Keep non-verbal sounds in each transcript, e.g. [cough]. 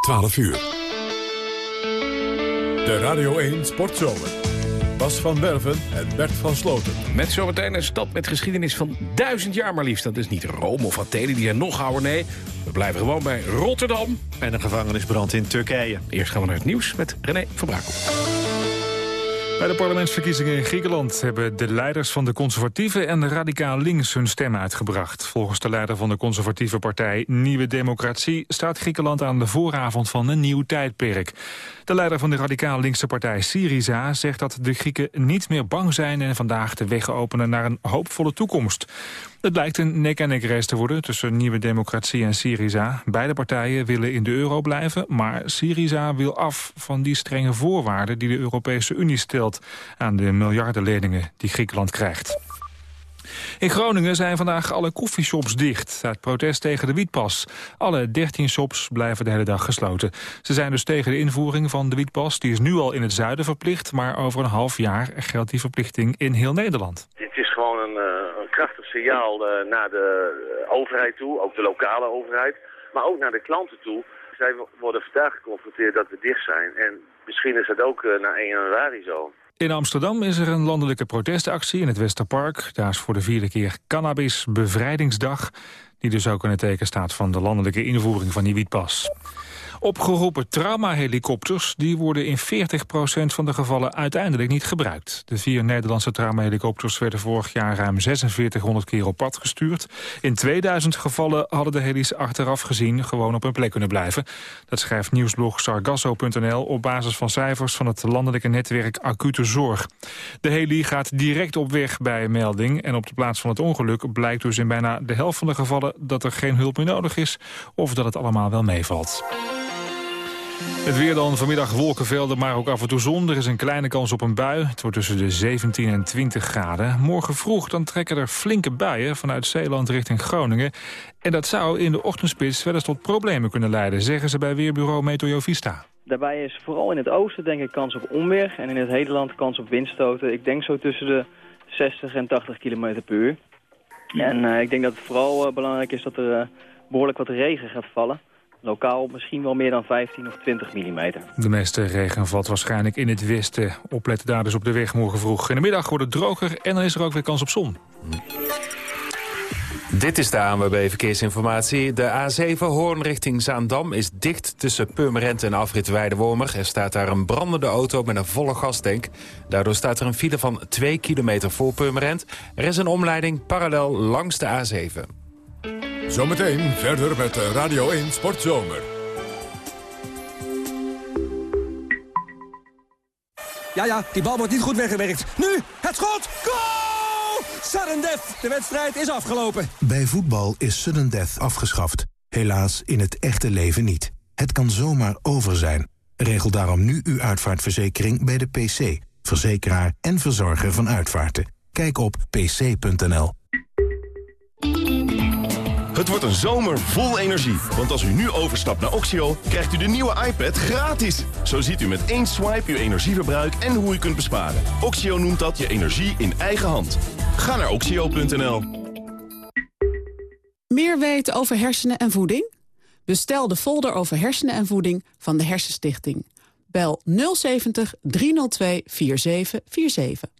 12 uur. De Radio 1 Sportzomer. Bas van Werven en Bert van Sloten. Met zometeen een stad met geschiedenis van duizend jaar maar liefst. Dat is niet Rome of Athene, die zijn nog ouder, nee. We blijven gewoon bij Rotterdam. En een gevangenisbrand in Turkije. Eerst gaan we naar het nieuws met René van Brakel. Bij de parlementsverkiezingen in Griekenland hebben de leiders van de conservatieve en de radicaal links hun stem uitgebracht. Volgens de leider van de conservatieve partij Nieuwe Democratie staat Griekenland aan de vooravond van een nieuw tijdperk. De leider van de radicaal linkse partij Syriza zegt dat de Grieken niet meer bang zijn en vandaag de weg openen naar een hoopvolle toekomst. Het blijkt een nek-en-nek race te worden tussen Nieuwe Democratie en Syriza. Beide partijen willen in de euro blijven, maar Syriza wil af van die strenge voorwaarden die de Europese Unie stelt aan de miljardenleningen die Griekenland krijgt. In Groningen zijn vandaag alle koffieshops dicht... uit protest tegen de wietpas. Alle 13 shops blijven de hele dag gesloten. Ze zijn dus tegen de invoering van de wietpas. Die is nu al in het zuiden verplicht... maar over een half jaar geldt die verplichting in heel Nederland. Het is gewoon een, een krachtig signaal uh, naar de uh, overheid toe, ook de lokale overheid... maar ook naar de klanten toe. Zij worden vandaag geconfronteerd dat we dicht zijn. En misschien is dat ook na 1 januari zo. In Amsterdam is er een landelijke protestactie in het Westerpark. Daar is voor de vierde keer Cannabis Bevrijdingsdag... die dus ook in het teken staat van de landelijke invoering van die wietpas. Opgeroepen traumahelikopters die worden in 40% van de gevallen uiteindelijk niet gebruikt. De vier Nederlandse traumahelikopters werden vorig jaar ruim 4600 keer op pad gestuurd. In 2000 gevallen hadden de helis achteraf gezien gewoon op hun plek kunnen blijven. Dat schrijft nieuwsblog Sargasso.nl op basis van cijfers van het landelijke netwerk Acute Zorg. De heli gaat direct op weg bij melding en op de plaats van het ongeluk blijkt dus in bijna de helft van de gevallen dat er geen hulp meer nodig is of dat het allemaal wel meevalt. Het weer dan vanmiddag wolkenvelden, maar ook af en toe zon. Er is een kleine kans op een bui. Het wordt tussen de 17 en 20 graden. Morgen vroeg dan trekken er flinke buien vanuit Zeeland richting Groningen. En dat zou in de ochtendspits wel eens tot problemen kunnen leiden... zeggen ze bij weerbureau Meteovista. Daarbij is vooral in het oosten denk ik kans op onweer... en in het hele land kans op windstoten. Ik denk zo tussen de 60 en 80 km per uur. En uh, ik denk dat het vooral uh, belangrijk is dat er uh, behoorlijk wat regen gaat vallen. Lokaal misschien wel meer dan 15 of 20 mm. De meeste regen valt waarschijnlijk in het westen. Opletten daar dus op de weg morgen vroeg. In de middag wordt het droger en dan is er ook weer kans op zon. Dit is de ANWB Verkeersinformatie. De A7 Hoorn richting Zaandam is dicht tussen Purmerend en afrit Weidewormer. Er staat daar een brandende auto met een volle gastank. Daardoor staat er een file van 2 kilometer voor Purmerend. Er is een omleiding parallel langs de A7. Zometeen verder met Radio 1 Sportzomer. Ja, ja, die bal wordt niet goed weggewerkt. Nu, het schot! Goal! Sudden death! De wedstrijd is afgelopen. Bij voetbal is sudden death afgeschaft. Helaas in het echte leven niet. Het kan zomaar over zijn. Regel daarom nu uw uitvaartverzekering bij de PC. Verzekeraar en verzorger van uitvaarten. Kijk op pc.nl. Het wordt een zomer vol energie. Want als u nu overstapt naar Oxio, krijgt u de nieuwe iPad gratis. Zo ziet u met één swipe uw energieverbruik en hoe u kunt besparen. Oxio noemt dat je energie in eigen hand. Ga naar oxio.nl. Meer weten over hersenen en voeding? Bestel de folder over hersenen en voeding van de Hersenstichting. Bel 070 302 4747.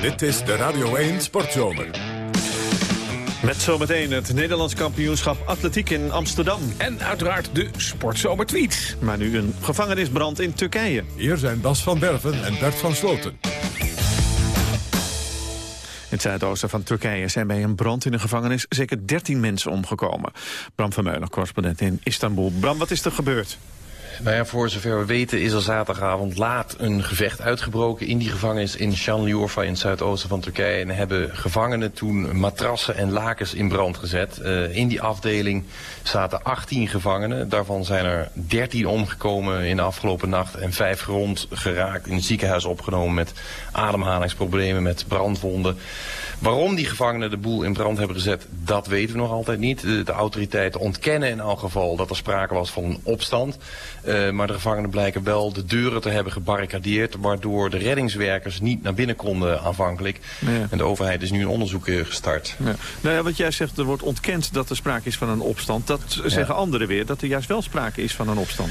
Dit is de Radio 1 Sportzomer. Met zometeen het Nederlands kampioenschap atletiek in Amsterdam. En uiteraard de sportzomertweets. Maar nu een gevangenisbrand in Turkije. Hier zijn Bas van Berven en Bert van Sloten. In het zuidoosten van Turkije zijn bij een brand in een gevangenis zeker 13 mensen omgekomen. Bram van Meulen, correspondent in Istanbul. Bram, wat is er gebeurd? Nou ja, voor zover we weten is er zaterdagavond laat een gevecht uitgebroken in die gevangenis in Şanlıurfa in het zuidoosten van Turkije. En hebben gevangenen toen matrassen en lakens in brand gezet. Uh, in die afdeling zaten 18 gevangenen. Daarvan zijn er 13 omgekomen in de afgelopen nacht en 5 gewond geraakt in het ziekenhuis opgenomen met ademhalingsproblemen, met brandwonden. Waarom die gevangenen de boel in brand hebben gezet, dat weten we nog altijd niet. De, de autoriteiten ontkennen in elk geval dat er sprake was van een opstand. Uh, maar de gevangenen blijken wel de deuren te hebben gebarricadeerd... waardoor de reddingswerkers niet naar binnen konden aanvankelijk. Ja. En de overheid is nu een onderzoek gestart. Ja. Nou ja, wat jij zegt, er wordt ontkend dat er sprake is van een opstand. Dat zeggen anderen weer, dat er juist wel sprake is van een opstand.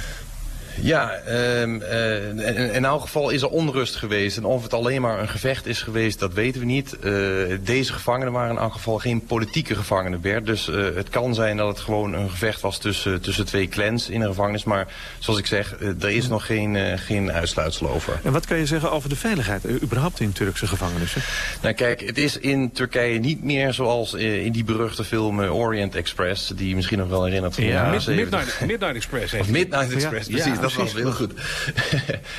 Ja, um, uh, in, in elk geval is er onrust geweest. En of het alleen maar een gevecht is geweest, dat weten we niet. Uh, deze gevangenen waren in elk geval geen politieke gevangenen, Bert. Dus uh, het kan zijn dat het gewoon een gevecht was tussen, tussen twee clans in een gevangenis. Maar zoals ik zeg, er is nog geen, geen uitsluitsel over. En wat kan je zeggen over de veiligheid, überhaupt in Turkse gevangenissen? Nou kijk, het is in Turkije niet meer zoals in die beruchte film Orient Express... die je misschien nog wel herinnert van ja, Mid Midnight, Midnight Express. Of Midnight Express, ja. precies. Ja, dat was heel goed.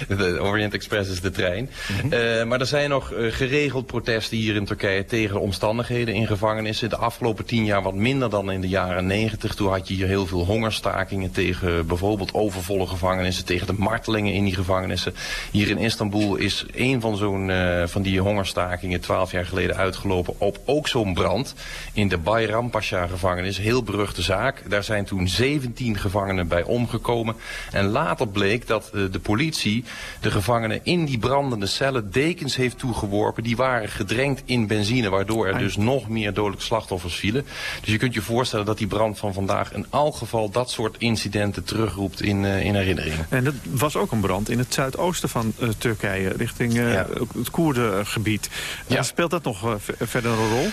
[laughs] de Orient Express is de trein. Mm -hmm. uh, maar er zijn nog uh, geregeld protesten hier in Turkije tegen de omstandigheden in gevangenissen. De afgelopen tien jaar wat minder dan in de jaren negentig. Toen had je hier heel veel hongerstakingen tegen bijvoorbeeld overvolle gevangenissen. Tegen de martelingen in die gevangenissen. Hier in Istanbul is een van, zo'n uh, van die hongerstakingen twaalf jaar geleden uitgelopen op ook zo'n brand. In de Bayrampaşa gevangenis. Heel beruchte zaak. Daar zijn toen 17 gevangenen bij omgekomen. En later bleek dat uh, de politie de gevangenen in die brandende cellen dekens heeft toegeworpen. Die waren gedrenkt in benzine, waardoor er dus nog meer dodelijke slachtoffers vielen. Dus je kunt je voorstellen dat die brand van vandaag in elk geval dat soort incidenten terugroept in, uh, in herinnering. En dat was ook een brand in het zuidoosten van uh, Turkije, richting ja. het Koerdengebied. Ja. speelt dat nog verder een rol?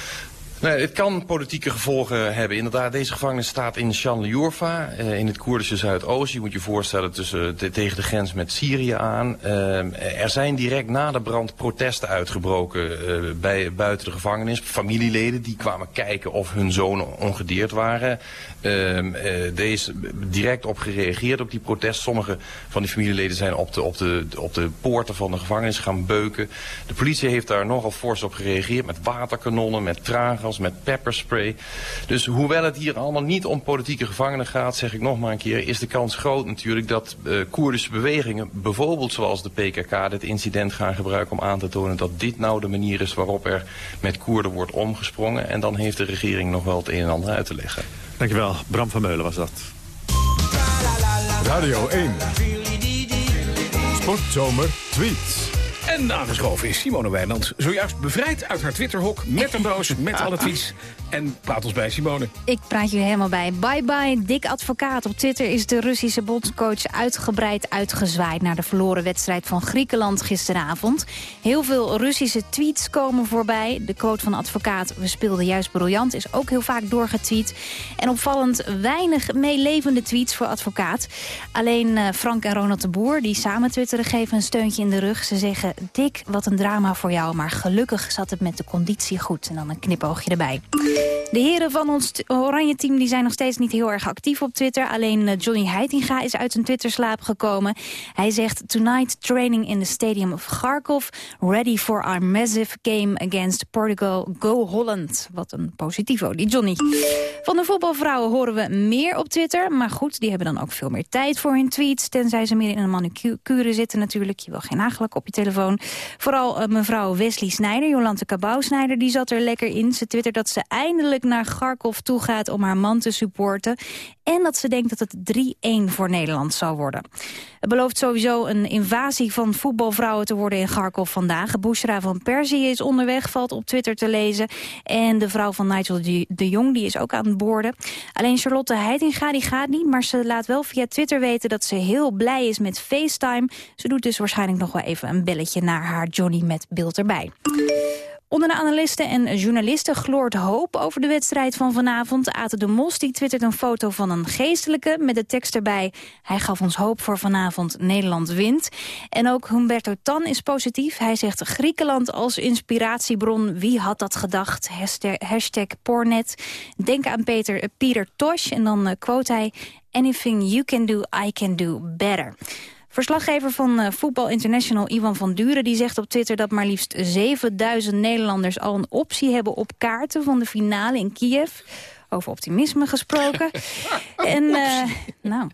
Nee, het kan politieke gevolgen hebben. Inderdaad, deze gevangenis staat in Şanlıurfa, uh, in het Koerdische Zuidoosten. Je moet je voorstellen tussen, te, tegen de grens met Syrië aan. Uh, er zijn direct na de brand protesten uitgebroken uh, bij, buiten de gevangenis. Familieleden die kwamen kijken of hun zonen ongedeerd waren. er is direct op gereageerd op die protest. Sommige van die familieleden zijn op de, op, de, op de poorten van de gevangenis gaan beuken. De politie heeft daar nogal fors op gereageerd met waterkanonnen, met traangas met pepperspray. Dus hoewel het hier allemaal niet om politieke gevangenen gaat, zeg ik nog maar een keer, is de kans groot natuurlijk dat uh, Koerdische bewegingen, bijvoorbeeld zoals de PKK, dit incident gaan gebruiken om aan te tonen dat dit nou de manier is waarop er met Koerden wordt omgesprongen. En dan heeft de regering nog wel het een en ander uit te leggen. Dankjewel. Bram van Meulen was dat. Radio 1. Sportzomer tweets. En aangeschoven is Simone Wijnand. Zojuist bevrijd uit haar Twitterhok met een doos met [laughs] alle tweets. En praat ons bij, Simone. Ik praat jullie helemaal bij. Bye bye, dik advocaat. Op Twitter is de Russische bondscoach uitgebreid uitgezwaaid... naar de verloren wedstrijd van Griekenland gisteravond. Heel veel Russische tweets komen voorbij. De quote van advocaat, we speelden juist briljant... is ook heel vaak doorgetweet. En opvallend weinig meelevende tweets voor advocaat. Alleen uh, Frank en Ronald de Boer, die samen twitteren... geven een steuntje in de rug. Ze zeggen, dik, wat een drama voor jou... maar gelukkig zat het met de conditie goed. En dan een knipoogje erbij. De heren van ons oranje team die zijn nog steeds niet heel erg actief op Twitter. Alleen uh, Johnny Heitinga is uit zijn Twitterslaap gekomen. Hij zegt, tonight training in the stadium of Kharkov. Ready for our massive game against Portugal. Go Holland. Wat een positivo, die Johnny. Van de voetbalvrouwen horen we meer op Twitter. Maar goed, die hebben dan ook veel meer tijd voor hun tweets. Tenzij ze meer in een manicure zitten natuurlijk. Je wil geen nagelak op je telefoon. Vooral uh, mevrouw Wesley Snijder, Jolante Cabau-Snijder, die zat er lekker in. Ze twittert dat ze eindelijk naar Kharkov toe gaat om haar man te supporten. En dat ze denkt dat het 3-1 voor Nederland zal worden. Het belooft sowieso een invasie van voetbalvrouwen te worden in Kharkov vandaag. Bushra van Persie is onderweg, valt op Twitter te lezen. En de vrouw van Nigel de Jong die is ook aan het boorden. Alleen Charlotte Heitinga die gaat niet, maar ze laat wel via Twitter weten dat ze heel blij is met FaceTime. Ze doet dus waarschijnlijk nog wel even een belletje naar haar Johnny met beeld erbij. Onder de analisten en journalisten gloort hoop over de wedstrijd van vanavond. Aten de Mos die twittert een foto van een geestelijke met de tekst erbij... Hij gaf ons hoop voor vanavond, Nederland wint. En ook Humberto Tan is positief. Hij zegt Griekenland als inspiratiebron. Wie had dat gedacht? Hashtag, Pornet. Denk aan Peter, uh, Pieter Tosh. En dan uh, quote hij... Anything you can do, I can do better. Verslaggever van uh, Voetbal International Ivan van Duren die zegt op Twitter dat maar liefst 7000 Nederlanders al een optie hebben op kaarten van de finale in Kiev. Over optimisme gesproken. [laughs] en uh, nou,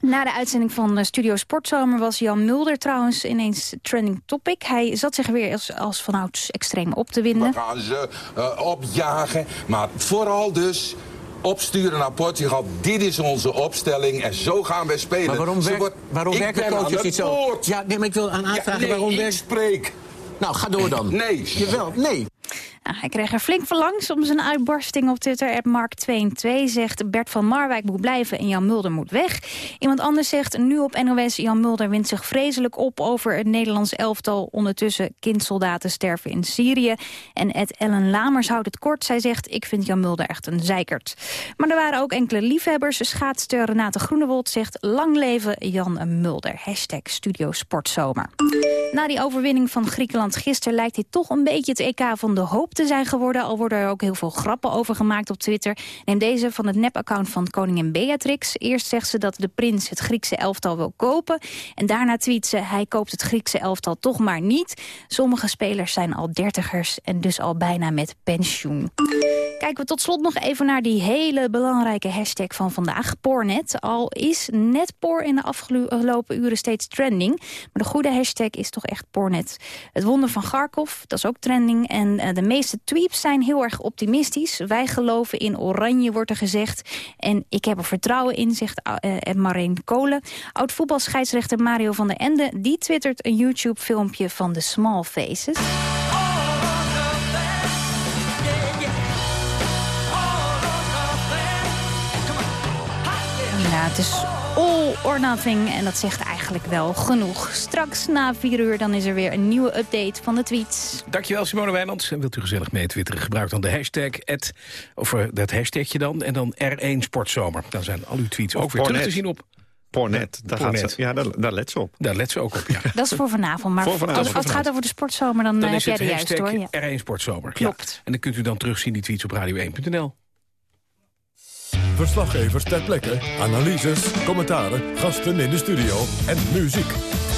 na de uitzending van uh, Studio Sportzomer was Jan Mulder trouwens ineens trending topic. Hij zat zich weer als, als vanouds extreem op te winden. We gaan ze uh, opjagen, maar vooral dus opsturen naar Portugal. Dit is onze opstelling en zo gaan wij spelen. Maar waarom, werkt wordt, waarom werken coaches niet zo? Woord. Ja, nee, maar ik wil aan aanvragen ja, nee, waarom ik werkt... spreek. Nou, ga door dan. Nee. Jawel, nee. Nou, hij kreeg er flink verlangs om zijn uitbarsting op Twitter. Mark22 zegt Bert van Marwijk moet blijven en Jan Mulder moet weg. Iemand anders zegt nu op NOS Jan Mulder wint zich vreselijk op over het Nederlands elftal. Ondertussen kindsoldaten sterven in Syrië. En Ed Ellen Lamers houdt het kort. Zij zegt ik vind Jan Mulder echt een zeikert. Maar er waren ook enkele liefhebbers. Schaatster Renate Groenewold zegt lang leven Jan Mulder. Hashtag Studio Sportzomer. Na die overwinning van Griekenland gisteren lijkt dit toch een beetje het EK van de hoop zijn geworden. Al worden er ook heel veel grappen over gemaakt op Twitter. Neem deze van het nep-account van koningin Beatrix. Eerst zegt ze dat de prins het Griekse elftal wil kopen. En daarna tweet ze, hij koopt het Griekse elftal toch maar niet. Sommige spelers zijn al dertigers en dus al bijna met pensioen. Kijken we tot slot nog even naar die hele belangrijke hashtag van vandaag, Pornet. Al is netpoor in de afgelopen uren steeds trending. Maar de goede hashtag is toch echt Pornet. Het wonder van Garkov, dat is ook trending. En de meeste tweets zijn heel erg optimistisch. Wij geloven in oranje, wordt er gezegd. En ik heb er vertrouwen in, zegt uh, Marijn Kolen. Oud-voetbalscheidsrechter Mario van der Ende... die twittert een YouTube-filmpje van de Small Faces. Ja, het is all or nothing. En dat zegt eigenlijk wel genoeg. Straks na 4 uur dan is er weer een nieuwe update van de tweets. Dankjewel Simone Wijnands. En wilt u gezellig mee twitteren? Gebruik dan de hashtag, at, of dat hashtagje dan, en dan R1 Sportzomer. Dan zijn al uw tweets ook weer terug te zien op... Pornet, daar, Pornet. Gaat ze, ja, daar, daar let ze op. Daar let ze ook op, ja. [laughs] Dat is voor vanavond. Maar Voor vanavond. als, als het gaat over de sportzomer, dan, Dan heb is jij de juiste hashtag hoor. Ja. R1 Sportzomer. Klopt. Ja. En dan kunt u dan terugzien die tweets op radio1.nl. Verslaggevers ter plekke, analyses, commentaren, gasten in de studio en muziek.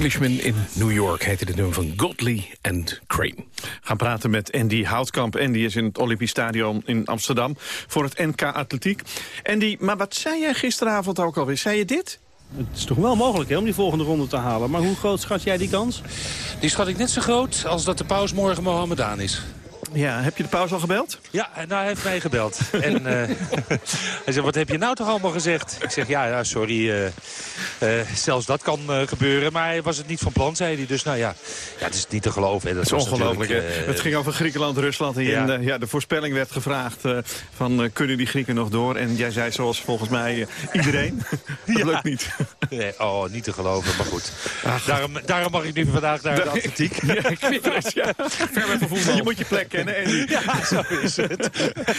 Englishman in New York heette de nummer van Godley and Crane. gaan praten met Andy Houtkamp. Andy is in het Olympisch Stadion in Amsterdam voor het NK Atletiek. Andy, maar wat zei jij gisteravond ook alweer? Zei je dit? Het is toch wel mogelijk hè, om die volgende ronde te halen. Maar hoe groot schat jij die kans? Die schat ik net zo groot als dat de paus morgen Mohammedaan is. Ja, heb je de paus al gebeld? Ja, nou, hij heeft mij gebeld. [laughs] en eh, hij zegt, wat heb je nou toch allemaal gezegd? Ik zeg, ja, ja sorry, eh, eh, zelfs dat kan gebeuren. Maar hij was het niet van plan, zei hij. Dus nou ja, ja het is niet te geloven. hè. Dat Dat is ongelooflijk. Het ging over Griekenland, Rusland. En, Ja. ja. ja, de voorspelling werd gevraagd van kunnen die Grieken nog door? En jij zei zoals volgens mij iedereen. [laughs] Dat lukt niet. Nee, oh, niet te geloven, maar goed. Daarom, daarom mag ik nu vandaag naar de atletiek. [laughs] Ja, knippers, ja. Ver weg van voetbal. Je moet je plek kennen. [laughs] Ja, zo is het.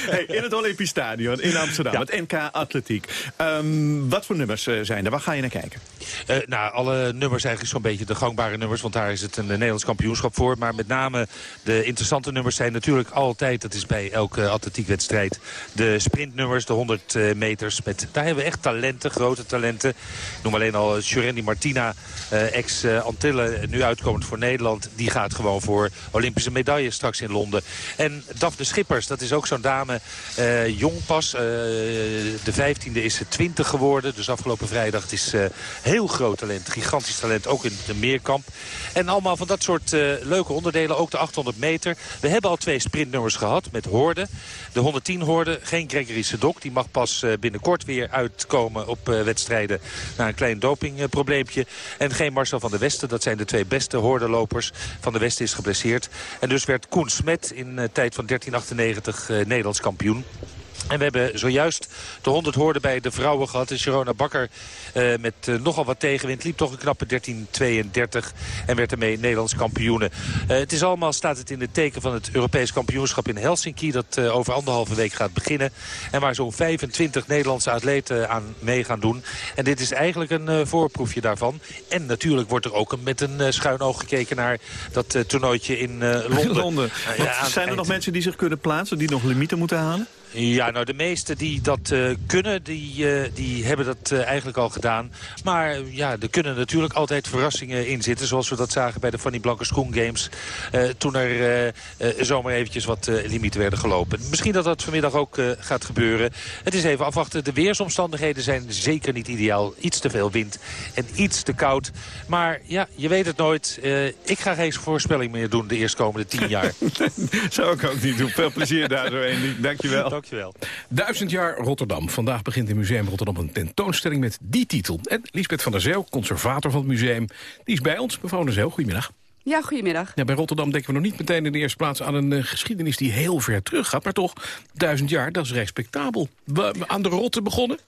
Hey, in het Olympisch Stadion in Amsterdam, het NK Atletiek. Ehm, wat voor nummers eh, zijn er? Waar ga je naar kijken? Eh, nou, alle nummers eigenlijk zo'n beetje de gangbare nummers. Want daar is het een eh, Nederlands kampioenschap voor. Maar met name de interessante nummers zijn natuurlijk altijd... dat is bij elke atletiekwedstrijd... de sprintnummers, de 100 eh, meters. Met, daar hebben we echt talenten, grote talenten. Ik noem alleen al Shurendi Martina, ex-Antillen, nu uitkomend voor Nederland. Die gaat gewoon voor Olympische medailles straks in Londen. En Daphne Schippers, dat is ook zo'n dame, eh, jong pas. eh, de 15e is ze 20 geworden. Dus afgelopen vrijdag. Het is eh, heel groot talent, gigantisch talent. Ook in de meerkamp. En allemaal van dat soort leuke onderdelen. Ook de 800 meter. We hebben al twee sprintnummers gehad met Hoorde. De 110 Hoorde, geen Gregory Sedok. Die mag pas binnenkort weer uitkomen op wedstrijden. Na een klein dopingprobleempje. en geen Marcel van der Westen. Dat zijn de twee beste hoordelopers. Van der Westen is geblesseerd. En dus werd Koen Smet in eh, tijd van 1398 eh, Nederlands kampioen. En we hebben zojuist de 100 hoorden bij de vrouwen gehad. En Sharona Bakker eh, met eh, nogal wat tegenwind liep toch een knappe 13.32 en werd ermee Nederlands kampioene. Eh, het is allemaal, staat het in het teken van het Europees kampioenschap in Helsinki. Dat eh, over anderhalve week gaat beginnen. En waar zo'n 25 Nederlandse atleten aan mee gaan doen. En dit is eigenlijk een eh, voorproefje daarvan. En natuurlijk wordt er ook een- met een schuin oog gekeken naar dat toernooitje in Londen. [laughs] Londen. Ja, zijn er nog mensen die zich kunnen plaatsen, die nog limieten moeten halen? Ja, nou de meesten die dat eh, kunnen, die, eh, die hebben dat eh, eigenlijk al gedaan. Maar ja, er kunnen natuurlijk altijd verrassingen in zitten. Zoals we dat zagen bij de Fanny Blanke Schoen Games. toen er zomaar eventjes wat limieten werden gelopen. Misschien dat dat vanmiddag ook gaat gebeuren. Het is even afwachten. De weersomstandigheden zijn zeker niet ideaal. Iets te veel wind en iets te koud. Maar ja, je weet het nooit. Ik ga geen voorspelling meer doen de eerstkomende tien jaar. [laughs] Zou ik ook niet doen. Veel plezier daar zo, Andy. Dankjewel. Dankjewel. Duizend jaar Rotterdam. Vandaag begint in Museum Rotterdam een tentoonstelling met die titel. En Lisbeth van der Zeel, conservator van het museum, die is bij ons. Mevrouw van der Zeel, goedemiddag. Ja, goedemiddag. Ja, bij Rotterdam denken we nog niet meteen in de eerste plaats aan een eh, geschiedenis die heel ver terug gaat. Maar toch, duizend jaar, dat is respectabel. We, aan de Rotte begonnen?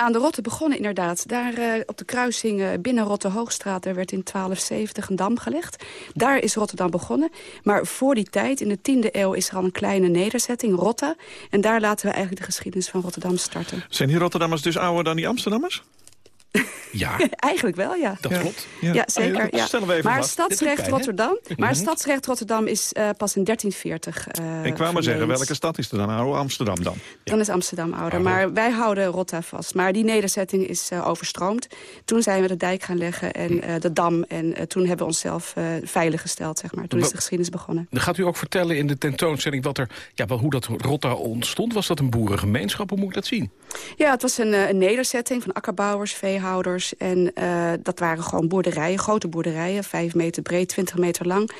Aan de Rotte begonnen inderdaad. Daar eh, op de kruising eh, binnen Rotte Hoogstraat... er werd in 1270 een dam gelegd. Daar is Rotterdam begonnen. Maar voor die tijd, in de 10e eeuw, is er al een kleine nederzetting, Rotta. En daar laten we eigenlijk de geschiedenis van Rotterdam starten. Zijn die Rotterdammers dus ouder dan die Amsterdammers? Ja, [laughs] eigenlijk wel, ja. dat klopt. Ja, zeker. dat Ja. stellen we even Maar vast. stadsrecht? Rotterdam, maar Mhm. stadsrecht Rotterdam is eh, pas in 1340 eh ik wou maar zeggen, welke stad is er dan ouder? Amsterdam dan. Dan is Amsterdam ouder. Maar wij houden Rotta vast. Maar die nederzetting is eh, overstroomd. Toen zijn we de dijk gaan leggen en eh, de dam. En eh, toen hebben we onszelf eh veilig gesteld, zeg maar. Toen is de geschiedenis begonnen. Dan gaat u ook vertellen in de tentoonstelling wat er, ja, wel, hoe dat Rotta ontstond. Was dat een boerengemeenschap? Hoe moet ik dat zien? Ja, het was een, eh, een nederzetting van akkerbouwers, En eh, dat waren gewoon boerderijen, grote boerderijen. Vijf meter breed, 20 meter lang.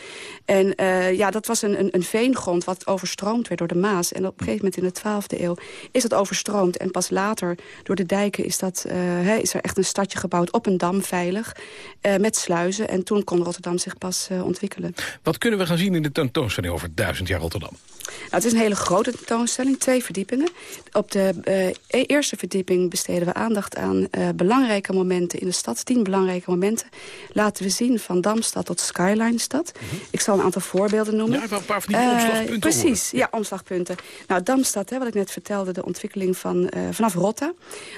En eh, ja, dat was een, een, een veengrond wat overstroomd werd door de Maas. En op een gegeven moment in de 12e eeuw is dat overstroomd. En pas later, door de dijken, is, dat, eh, is er echt een stadje gebouwd op een dam veilig. eh, met sluizen. En toen kon Rotterdam zich pas ontwikkelen. Wat kunnen we gaan zien in de tentoonstelling over duizend jaar Rotterdam? Nou, het is een hele grote tentoonstelling, twee verdiepingen. Op de e- eerste verdieping besteden we aandacht aan belangrijke momenten in de stad. Tien belangrijke momenten laten we zien van Damstad tot Skyline-stad. Ik zal een aantal voorbeelden noemen. Ja, een paar van die Eh, omslagpunten Precies, ja, omslagpunten. Nou, Damstad, hè, wat ik net vertelde, de ontwikkeling van, eh, vanaf Rotta.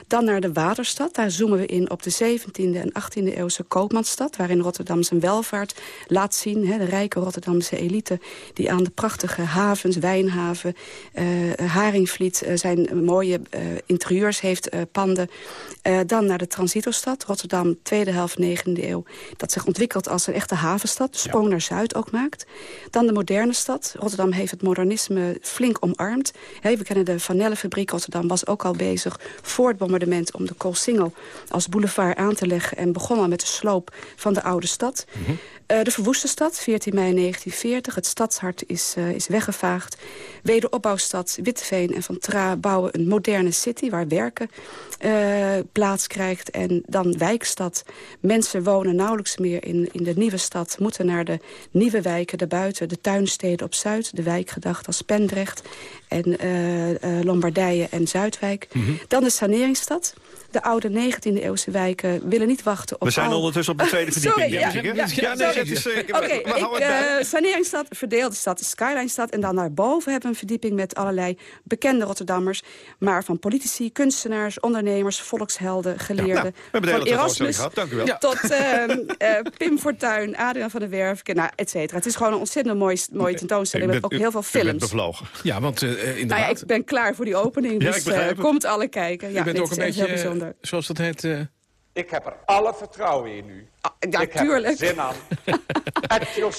Dan naar de Waterstad, daar zoomen we in op de 17e en 18e eeuwse koopmansstad... waarin Rotterdam zijn welvaart laat zien. Hè, de rijke Rotterdamse elite die aan de prachtige havens, wijnhaven... eh, Haringvliet zijn mooie interieurs heeft, panden. Dan naar de transitostad, Rotterdam, tweede helft 19e eeuw. Dat zich ontwikkelt als een echte havenstad, sprong naar Zuid ook maakt. Dan de moderne stad. Rotterdam heeft het modernisme flink omarmd. Hè, we kennen de Vanellenfabriek. Rotterdam was ook al bezig voor het bombardement... om de Koolsingel als boulevard aan te leggen... en begon al met de sloop van de oude stad. Eh, de verwoeste stad, 14 mei 1940. Het stadshart is, eh, is weggevaagd. Wederopbouwstad Witteveen en Van Tra bouwen een moderne city... waar werken eh, plaats krijgt. En dan wijkstad. Mensen wonen nauwelijks meer in, in de nieuwe stad. Moeten naar de nieuwe wijken daarbuiten. De tuinsteden op Zuid. De wijk gedacht als Pendrecht. En eh, eh, Lombardije en Zuidwijk. Dan de saneringsstad. De oude 19e-eeuwse wijken willen niet wachten op We zijn al- ondertussen op de tweede [laughs] verdieping, Sorry, ja, ja, Ja, nee, sorry. het is, eh, Oké, bij. eh, saneringsstad, verdeelde stad, Skyline-stad. En dan daarboven hebben we een verdieping met allerlei bekende Rotterdammers. Maar van politici, kunstenaars, ondernemers, volkshelden, geleerden. nou, we hebben de hele van tentoonstelling gehad, dank u wel. Ja. Tot eh, Pim Fortuyn, Adriaan van der Werf, nou, et cetera. Het is gewoon een ontzettend mooie, mooie tentoonstelling met ook heel veel films. bevlogen. Ja, want eh, inderdaad... Nou ja, ik ben klaar voor die opening, Ja, dus ik begrijp eh, het. komt alle kijken. Ja, bent dit ook een beetje, zoals dat heet... eh, Ik heb er alle vertrouwen in u. ja, ik heb tuurlijk. er zin aan. [laughs]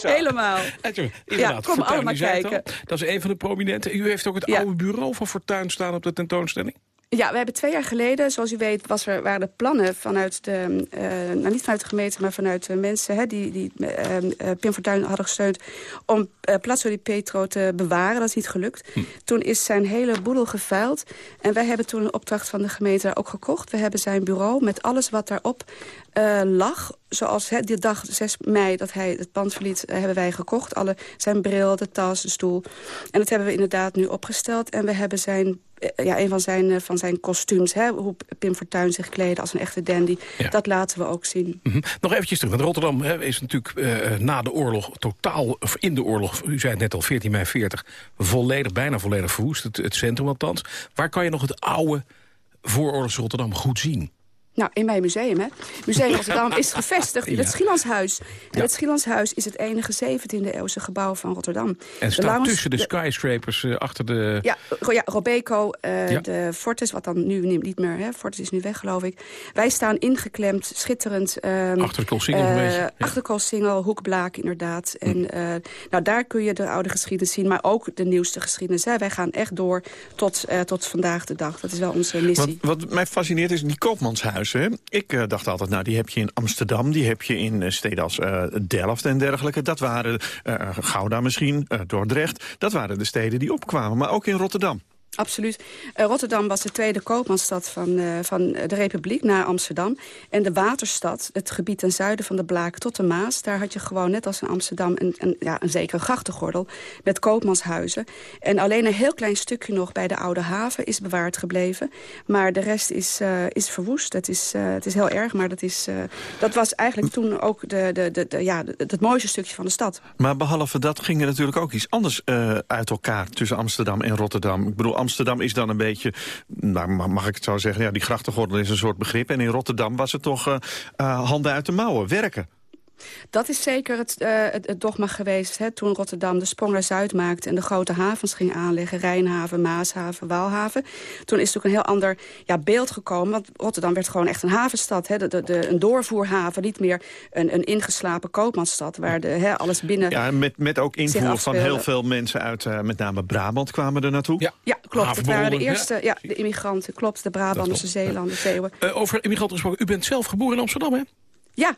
Helemaal. Inderdaad, kom Fortuyn, allemaal kijken. Dat is een van de prominenten. U heeft ook het Ja. oude bureau van Fortuyn staan op de tentoonstelling. Ja, we hebben twee jaar geleden, zoals u weet, was er, waren er plannen vanuit de, eh, nou niet vanuit de gemeente, maar vanuit de mensen hè, die, die eh, Pim Fortuyn hadden gesteund, om eh, Palazzo di Petro te bewaren. Dat is niet gelukt. Toen is zijn hele boedel geveild. En wij hebben toen een opdracht van de gemeente daar ook gekocht. We hebben zijn bureau met alles wat daarop eh, lag. Zoals hè, die dag 6 mei dat hij het pand verliet, eh, hebben wij gekocht. Alle, zijn bril, de tas, de stoel. En dat hebben we inderdaad nu opgesteld. En we hebben zijn eh, ja, een van zijn, van zijn kostuums, hè, hoe Pim Fortuyn zich kleedde als een echte dandy. Dat laten we ook zien. Mhm. Nog eventjes terug, want Rotterdam hè, is natuurlijk na de oorlog totaal, of in de oorlog, u zei het net al, 14 mei 40, volledig, bijna volledig verwoest, het, het centrum althans. Waar kan je nog het oude vooroorlogs Rotterdam goed zien? Nou, in mijn museum, hè. Museum Rotterdam is [laughs] gevestigd in het Schielandshuis. En Ja. het Schielandshuis is het enige 17e-eeuwse gebouw van Rotterdam. En staat tussen de, skyscrapers eh, achter de... Ja, Ro- ja Robeco, eh, Ja. de Fortis, wat dan nu niet- meer... Hè, Fortis is nu weg, geloof ik. Wij staan ingeklemd, schitterend. ehm, Achter Koolsingel een eh, beetje, ja. Achter Koolsingel, Hoekblaak, inderdaad. En eh, nou, daar kun je de oude geschiedenis zien, maar ook de nieuwste geschiedenis. Hè. Wij gaan echt door tot, tot vandaag de dag. Dat is wel onze missie. Wat, wat mij fascineert is die koopmanshuizen. Ik eh, dacht altijd, nou, die heb je in Amsterdam, die heb je in eh, steden als eh, Delft en dergelijke. Dat waren Gouda misschien, Dordrecht. Dat waren de steden die opkwamen, maar ook in Rotterdam. Absoluut. Eh, Rotterdam was de tweede koopmansstad van, eh, van de Republiek na Amsterdam. En de Waterstad, het gebied ten zuiden van de Blaak tot de Maas... daar had je gewoon net als in Amsterdam een, een, ja, een zekere grachtengordel... met koopmanshuizen. En alleen een heel klein stukje nog bij de Oude Haven is bewaard gebleven. Maar de rest is, eh, is verwoest. Het is, het is heel erg, maar dat, is, dat was eigenlijk toen ook de, de, de, de- ja, het mooiste stukje van de stad. Maar behalve dat ging er natuurlijk ook iets anders uit elkaar tussen Amsterdam en Rotterdam. Ik bedoel, Amsterdam is dan een beetje, nou, ma- mag ik het zo zeggen, ja, die grachtengordel is een soort begrip. En in Rotterdam was het toch eh, eh, handen uit de mouwen, werken. Dat is zeker het, eh, het, het dogma geweest hè, toen Rotterdam de sprong naar Zuid maakte... en de grote havens ging aanleggen, Rijnhaven, Maashaven, Waalhaven. Toen is natuurlijk een heel ander ja, beeld gekomen. Want Rotterdam werd gewoon echt een havenstad. Hè, de, de, de- een doorvoerhaven, niet meer een, een ingeslapen koopmansstad... waar de, hè, alles binnen... Ja, met, met ook invoer van heel veel mensen uit eh, met name Brabant kwamen er naartoe. Ja, Ja, klopt. Het waren de eerste ja. de immigranten. Klopt, de Brabanders, de Zeelanders, Zeeuwen. Eh, over immigranten gesproken, u bent zelf geboren in Amsterdam, hè? Ja.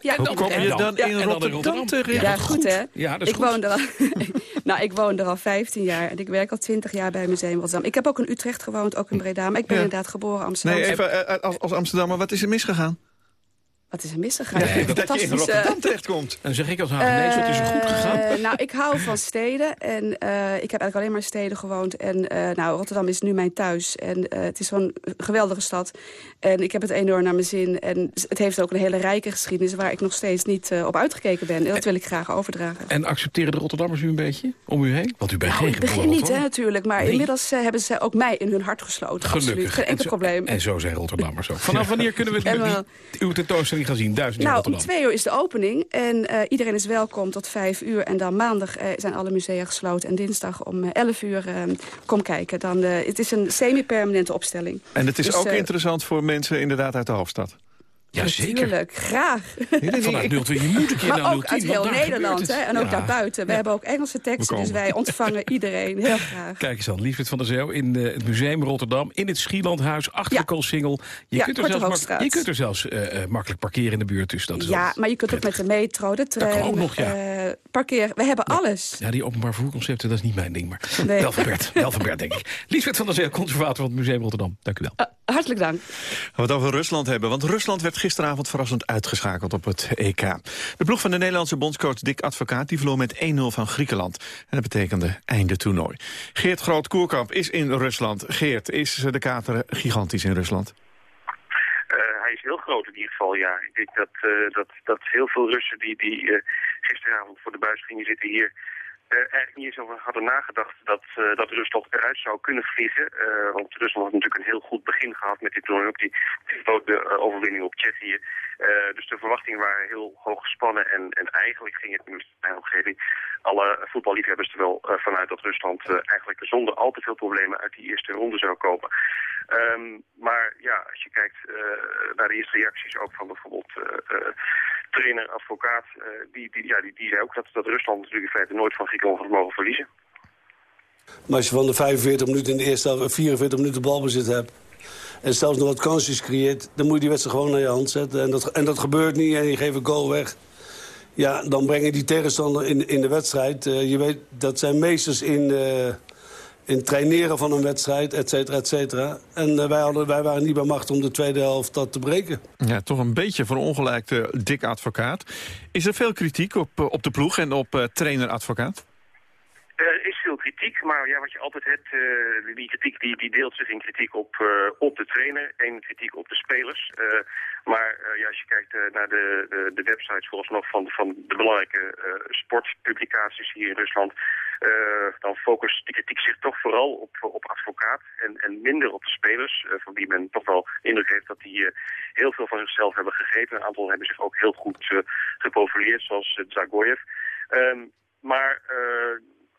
Ja, Hoe kom je dan Ja. in Rotterdam terecht? Ja, goed, hè? Ja, dat is ik goed. Woon er al, [laughs] nou, ik woon er al 15 jaar en ik werk al 20 jaar bij Museum Rotterdam. Ik heb ook in Utrecht gewoond, ook in Breda, maar ik ben Ja. inderdaad geboren Amsterdam. Nee, even eh, als, als Amsterdammer, wat is er misgegaan? Wat is er misgegaan? Het dat je in fantastisch, eh, Rotterdam terechtkomt. En zeg ik als Hagenees, wat is er goed gegaan? Eh, nou, ik hou van steden en eh, ik heb eigenlijk alleen maar in steden gewoond. En eh, nou, Rotterdam is nu mijn thuis en eh, het is zo'n geweldige stad. En ik heb het enorm naar mijn zin. En het heeft ook een hele rijke geschiedenis waar ik nog steeds niet eh, op uitgekeken ben. En dat wil ik graag overdragen. En accepteren de Rotterdammers u een beetje om u heen? Want u bent Nou, geen het begin niet, hè, natuurlijk. Maar Nee. inmiddels hebben ze ook mij in hun hart gesloten. Absoluut. Gelukkig. Geen En enkel zo- probleem. En zo zijn Rotterdammers ook. Vanaf wanneer kunnen we [laughs] En, die- eh, uw tentoonstelling gaan zien? Duizend Nou, om twee uur is de opening. En eh, iedereen is welkom tot vijf uur. En dan maandag eh, zijn alle musea gesloten. En dinsdag om eh, elf uur eh, kom kijken. Dan, eh, het is een semi-permanente opstelling. En het is Dus, ook interessant voor mensen inderdaad uit de hoofdstad. Ja, zeker. Natuurlijk, graag. Vanuit 020, je moet een keer maar naar ook 010, uit heel Nederland hè, en ook Ja. daarbuiten. We hebben ook Engelse teksten, dus wij ontvangen iedereen heel graag. Kijk eens aan, Liesbeth van der Zeeuw in eh, het Museum Rotterdam... in het Schielandhuis, achter de Koolsingel. Je, Ja, kunt er zelfs je kunt er zelfs eh, eh, makkelijk parkeren in de buurt. Dus dat is Ja, maar je kunt ook met de metro, de kan trein, ook nog, ja. eh, parkeer. We hebben alles. Ja, die openbaar vervoerconcepten, dat is niet mijn ding. Maar Nee. wel van Bert, wel van Bert, denk ik. [laughs] Liesbeth van der Zeeuw, conservator van het Museum Rotterdam. Dank u wel. Hartelijk dank. Gaan we het over Rusland hebben, want Rusland werd gisteravond verrassend uitgeschakeld op het EK. De ploeg van de Nederlandse bondscoach Dick Advocaat die verloor met 1-0 van Griekenland. En dat betekende einde toernooi. Geert Groot-Koerkamp is in Rusland. Geert, is de kater gigantisch in Rusland? Eh, hij is heel groot in ieder geval, ja. Ik denk dat, eh, dat, dat heel veel Russen die, die eh, gisteravond voor de buis gingen zitten hier... eh, eigenlijk niet eens over hadden nagedacht dat, eh, dat Rusland eruit zou kunnen vliegen. Eh, want Rusland had natuurlijk een heel goed begin gehad met dit toernooi. Ook die, die grote eh, overwinning op Tsjechië. Eh, dus de verwachtingen waren heel hoog gespannen. En, en eigenlijk ging het in mijn omgeving alle voetballiefhebbers er wel eh, vanuit dat Rusland eh, eigenlijk zonder al te veel problemen uit die eerste ronde zou komen. Ehm, maar ja, als je kijkt eh, naar de eerste reacties ook van bijvoorbeeld eh, eh, trainer, advocaat, eh, die, die, ja, die, die zei ook dat, dat Rusland natuurlijk in feite nooit van Griekenland had mogen verliezen. Maar als je van de 45 minuten in de eerste helft 44 minuten balbezit hebt... en zelfs nog wat kansjes creëert... dan moet je die wedstrijd gewoon naar je hand zetten. En dat, en dat gebeurt niet en je geeft een goal weg. Ja, dan breng je die tegenstander in, in de wedstrijd. Eh, je weet, dat zijn meesters in, eh, in traineren van een wedstrijd, et cetera, et cetera. En eh, wij, hadden, wij waren niet bij macht om de tweede helft dat te breken. Ja, toch een beetje verongelijkte Dick Advocaat. Is er veel kritiek op, eh, op de ploeg en op eh, trainer-advocaat? Er is veel kritiek, maar ja, wat je altijd hebt, eh, die kritiek die, die deelt zich in kritiek op, eh, op de trainer en kritiek op de spelers. Eh, maar eh, ja, als je kijkt eh, naar de, de, de websites vooralsnog van, van de belangrijke eh, sportpublicaties hier in Rusland, eh, dan focust die kritiek zich toch vooral op, op advocaat en, en minder op de spelers, eh, van wie men toch wel de indruk heeft dat die eh, heel veel van zichzelf hebben gegeven. Een aantal hebben zich ook heel goed geprofileerd, zoals Zagoyev. Ehm, maar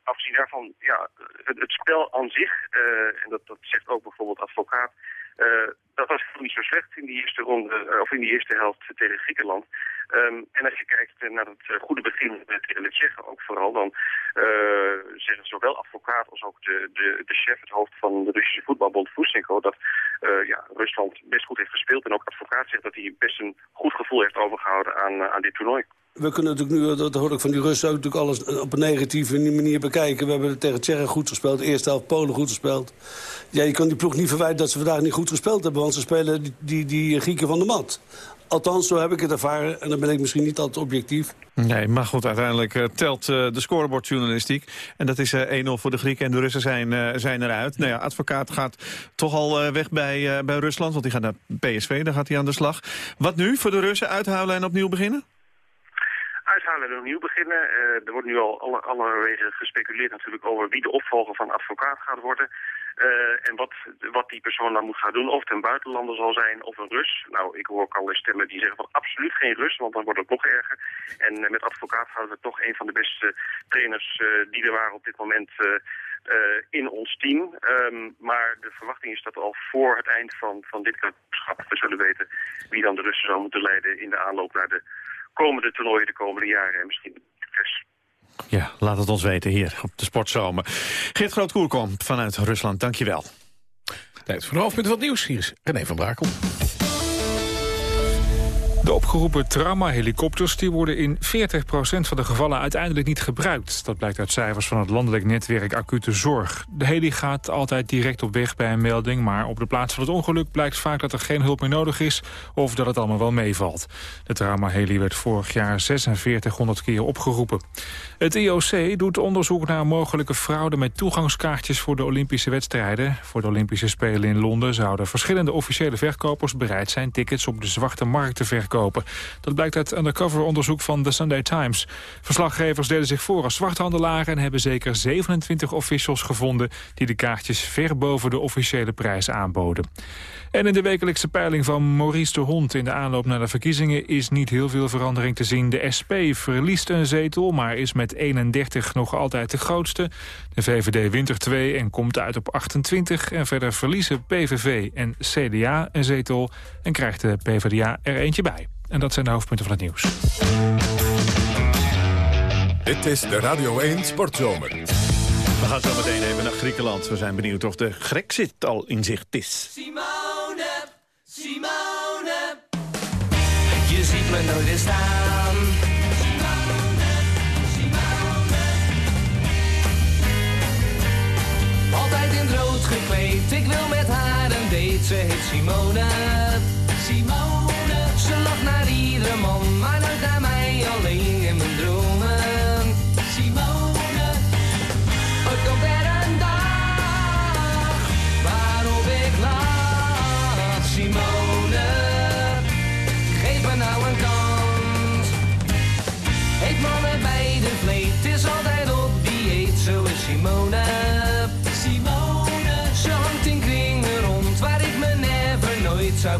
afgezien daarvan, ja, het, spel aan zich, en dat, dat zegt ook bijvoorbeeld advocaat, dat was niet zo slecht in die eerste ronde, uh, of in die eerste helft tegen Griekenland. Um, en als je kijkt naar het goede begin tegen de Tsjechen ook vooral, dan zeggen zowel advocaat als ook de, de, de chef, het hoofd van de Russische voetbalbond Fusenko, dat ja, Rusland best goed heeft gespeeld. En ook advocaat zegt dat hij best een goed gevoel heeft overgehouden aan, aan dit toernooi. We kunnen natuurlijk nu, dat hoor ik van die Russen ook, natuurlijk alles op een negatieve manier bekijken. We hebben tegen Tsjechen goed gespeeld, de eerste helft Polen goed gespeeld. Ja, je kan die ploeg niet verwijten dat ze vandaag niet goed gespeeld hebben, want ze spelen die, die, die Grieken van de mat. Althans, zo heb ik het ervaren. En dan ben ik misschien niet altijd objectief. Nee, maar goed, uiteindelijk uh, telt uh, de scorebordjournalistiek. En dat is uh, 1-0 voor de Grieken en de Russen zijn, zijn eruit. Nou ja, advocaat gaat toch al weg bij, bij Rusland, want die gaat naar PSV, daar gaat hij aan de slag. Wat nu voor de Russen? Uithuilen en opnieuw beginnen? Met een nieuw beginnen. Eh, er wordt nu al alle, allerwege gespeculeerd natuurlijk over wie de opvolger van advocaat gaat worden. Eh, en wat, wat die persoon dan moet gaan doen. Of het een buitenlander zal zijn of een Rus. Nou, ik hoor ook al stemmen die zeggen van absoluut geen Rus, want dan wordt het nog erger. En eh, met advocaat houden we toch een van de beste trainers die er waren op dit moment in ons team. Ehm, maar de verwachting is dat al voor het eind van, van dit kampioenschap we zullen weten wie dan de Russen zal moeten leiden in de aanloop naar de komende toernooien de komende jaren en misschien succes. Ja, laat het ons weten hier op de Sportzomer. Geert Groot-Koerkamp vanuit Rusland, dankjewel. Tijd voor de hoofdpunten van het nieuws. Hier is René van Brakel. De opgeroepen trauma-helikopters worden in 40% van de gevallen uiteindelijk niet gebruikt. Dat blijkt uit cijfers van het landelijk netwerk Acute Zorg. De heli gaat altijd direct op weg bij een melding... maar op de plaats van het ongeluk blijkt vaak dat er geen hulp meer nodig is... of dat het allemaal wel meevalt. De trauma-heli werd vorig jaar 4600 keer opgeroepen. Het IOC doet onderzoek naar mogelijke fraude met toegangskaartjes... voor de Olympische wedstrijden. Voor de Olympische Spelen in Londen zouden verschillende officiële verkopers... bereid zijn tickets op de zwarte markt te verkopen. Dat blijkt uit undercover onderzoek van The Sunday Times. Verslaggevers deden zich voor als zwarthandelaren... en hebben zeker 27 officials gevonden... die de kaartjes ver boven de officiële prijs aanboden. En in de wekelijkse peiling van Maurice de Hond... in de aanloop naar de verkiezingen is niet heel veel verandering te zien. De SP verliest een zetel, maar is met 31 nog altijd de grootste. De VVD wint er twee en komt uit op 28. En verder verliezen PVV en CDA een zetel... en krijgt de PvdA er eentje bij. En dat zijn de hoofdpunten van het nieuws. Dit is de Radio 1 Sportzomer. We gaan zo meteen even naar Griekenland. We zijn benieuwd of de Grexit al in zicht is. Simone, Simone. Je ziet me nooit weer staan. Simone, Simone. Altijd in het rood gekleed, ik wil met haar een date. Ze heet. Simone.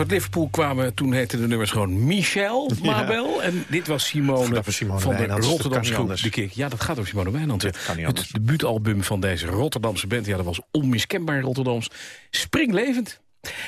uit Liverpool kwamen, toen heette de nummers gewoon Michel Mabel. En dit was Simone, van de Wijnands, kan Rotterdamse groep. De Kick. Ja, dat gaat over Simone Wijnands. Het debuutalbum van deze Rotterdamse band, ja, dat was onmiskenbaar Rotterdams. Springlevend.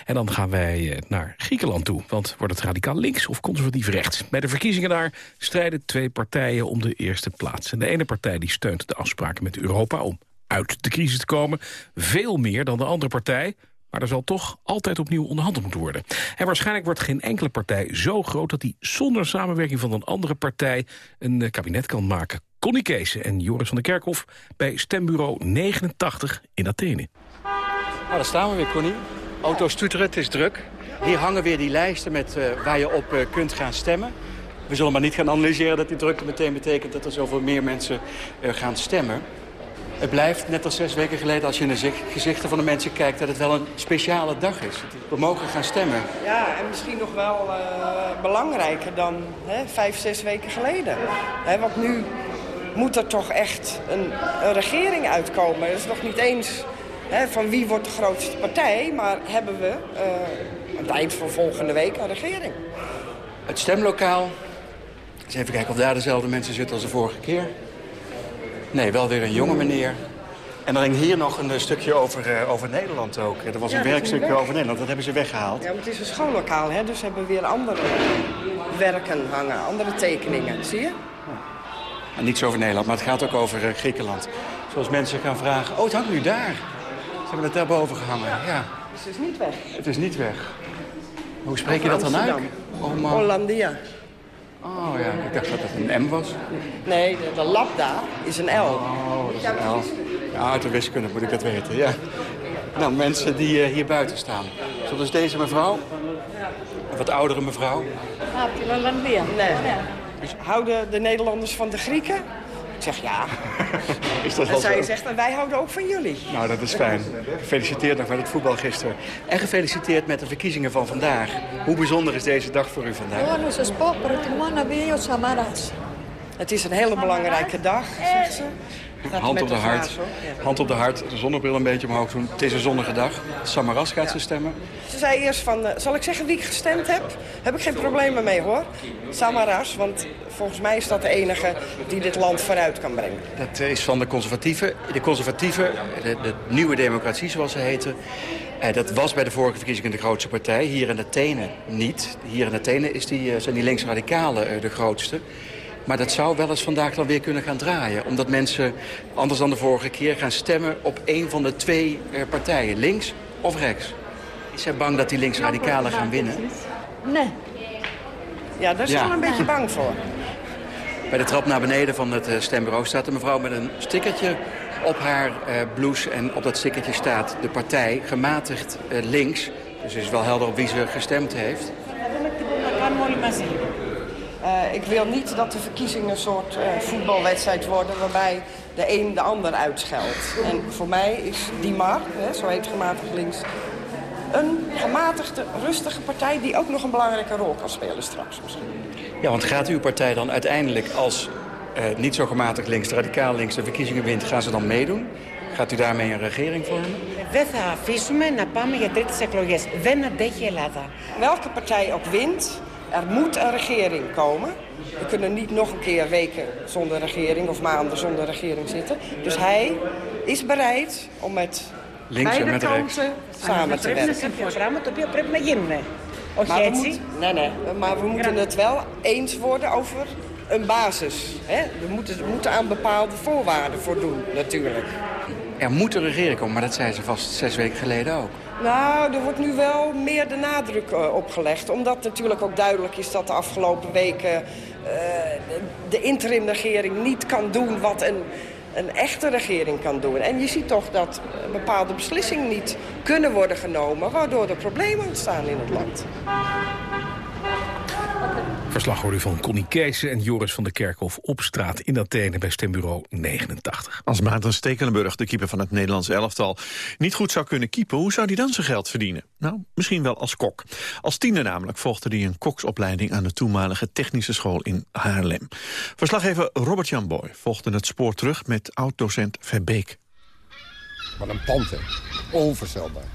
En dan gaan wij eh, naar Griekenland toe. Want wordt het radicaal links of conservatief rechts? Bij de verkiezingen daar strijden twee partijen om de eerste plaats. En de ene partij die steunt de afspraken met Europa om uit de crisis te komen. Veel meer dan de andere partij. Maar er zal toch altijd opnieuw onderhandeld moeten worden. En waarschijnlijk wordt geen enkele partij zo groot... dat die zonder samenwerking van een andere partij een eh, kabinet kan maken. Connie Kees en Joris van der Kerkhof bij stembureau 89 in Athene. Nou, daar staan we weer, Connie. Auto's toeteren, het is druk. Hier hangen weer die lijsten met, eh, waar je op eh, kunt gaan stemmen. We zullen maar niet gaan analyseren dat die drukte meteen betekent... dat er zoveel meer mensen gaan stemmen. Het blijft, net als zes weken geleden, als je naar de gezichten van de mensen kijkt... dat het wel een speciale dag is. We mogen gaan stemmen. Ja, en misschien nog wel eh, belangrijker dan hè, vijf, zes weken geleden. Hè, want nu moet er toch echt een, een regering uitkomen. Het is nog niet eens hè, van wie wordt de grootste partij... maar hebben we eh, aan het eind van volgende week een regering. Het stemlokaal. Eens even kijken of daar dezelfde mensen zitten als de vorige keer. Nee, wel weer een jonge meneer. En er hing hier nog een eh, stukje over, eh, over Nederland ook. Er was Ja, een werkstukje over Nederland, dat hebben ze weggehaald. Ja, maar het is een schoollokaal, hè, dus hebben we weer andere werken hangen, andere tekeningen. Zie je? En niets over Nederland, maar het gaat ook over eh, Griekenland. Zoals mensen gaan vragen, oh, het hangt nu daar. Ze hebben het daarboven gehangen, ja. Dus het is niet weg. Het is niet weg. Hoe spreek je dat dan uit? Hollandia. Oh ja, ik dacht dat het een M was. Nee, de, de lambda is een L. Oh, dat is een L. Ja, uit de wiskunde moet ik dat weten, ja. Nou, mensen die eh, hier buiten staan. Zoals deze mevrouw. Een wat oudere mevrouw. Nee. Houden de Nederlanders van de Grieken? Ik zeg ja. [laughs] Is dat En zij zo? zegt, en wij houden ook van jullie. Nou, dat is fijn. Gefeliciteerd nog met het voetbal gisteren. En gefeliciteerd met de verkiezingen van vandaag. Hoe bijzonder is deze dag voor u vandaag? Het is een hele belangrijke dag, zegt ze. Hand op de hart. Hand op de hart. De zonnebril een beetje omhoog doen. Het is een zonnige dag. Samaras gaat ze stemmen. Ze zei eerst van, eh, zal ik zeggen wie ik gestemd heb? Heb ik geen problemen mee hoor. Samaras, want volgens mij is dat de enige die dit land vooruit kan brengen. Dat is van de conservatieven. De conservatieven, de, de nieuwe democratie zoals ze heten... eh, dat was bij de vorige verkiezingen de grootste partij. Hier in Athene niet. Hier in Athene is die, eh, zijn die linksradicalen de grootste. Maar dat zou wel eens vandaag dan weer kunnen gaan draaien. Omdat mensen, anders dan de vorige keer, gaan stemmen op een van de twee eh, partijen. Links of rechts. Is zij bang dat die linksradicalen gaan winnen? Nee. Ja, daar is Ja. wel een beetje bang voor. Bij de trap naar beneden van het eh, stembureau staat een mevrouw met een stickertje op haar eh, blouse. En op dat stickertje staat de partij gematigd links. Dus het is wel helder op wie ze gestemd heeft. Eh, ik wil niet dat de verkiezingen een soort eh, voetbalwedstrijd worden... waarbij de een de ander uitscheldt. En voor mij is Dimar, hè, zo heet gematigd links... een gematigde, rustige partij die ook nog een belangrijke rol kan spelen straks misschien. Ja, want gaat uw partij dan uiteindelijk als eh, niet zo gematigd links, radicaal links de verkiezingen wint, gaan ze dan meedoen? Gaat u daarmee een regering vormen? Δεν θα αφήσουμε να πάμε για τρίτες εκλογές. Δεν αντέχει η Ελλάδα. Welke partij ook wint, er moet een regering komen. We kunnen niet nog een keer weken zonder regering of maanden zonder regering zitten. Dus hij is bereid om met Links beide met kanten samen te werken. Maar we, moet, nee, nee, maar we moeten het wel eens worden over een basis. Hè? We, moeten, we moeten aan bepaalde voorwaarden voldoen natuurlijk. Er moet een regering komen, maar dat zei ze vast zes weken geleden ook. Nou, er wordt nu wel meer de nadruk eh, opgelegd. Omdat natuurlijk ook duidelijk is dat de afgelopen weken... eh, de, interimregering niet kan doen wat een, een echte regering kan doen. En je ziet toch dat eh, bepaalde beslissingen niet kunnen worden genomen... waardoor er problemen ontstaan in het land. Verslag hoorde u van Connie Kees en Joris van der Kerkhof op straat in Athene bij stembureau 89. Als Maarten Stekelenburg, de keeper van het Nederlands elftal, niet goed zou kunnen keepen, hoe zou hij dan zijn geld verdienen? Nou, misschien wel als kok. Als tiener namelijk volgde hij een koksopleiding aan de toenmalige technische school in Haarlem. Verslaggever Robert-Jan Boy volgde het spoor terug met oud-docent Verbeek. Wat een pand, hè. Onvoorstelbaar.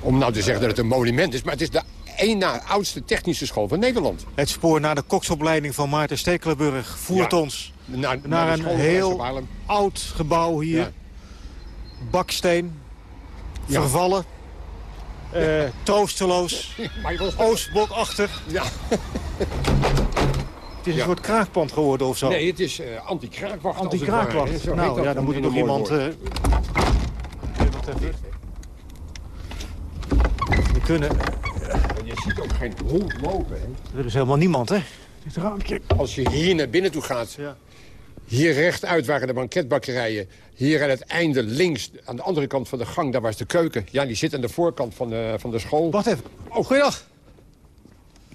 Om nou te zeggen dat het een monument is, maar het is de één na oudste technische school van Nederland. Het spoor naar de koksopleiding van Maarten Stekelenburg voert Ja. ons Naar, naar, een heel oud gebouw hier. Ja. Baksteen, Ja. vervallen, eh, troosteloos, Oostblok [laughs] achter. Ja. [laughs] Het is een soort kraakpand geworden of zo. Nee, het is eh anti-kraakwacht. Anti-kraakwacht. Nou ja, dan moet er nog iemand... we kunnen... Je ziet ook geen hond lopen, hè. Er is helemaal niemand, hè? Dit raampje. Als je hier naar binnen toe gaat, hier rechtuit waren de banketbakkerijen. Hier aan het einde links, aan de andere kant van de gang, daar was de keuken. Ja, die zit aan de voorkant van de, van de school. Wacht even. Oh, goeiedag.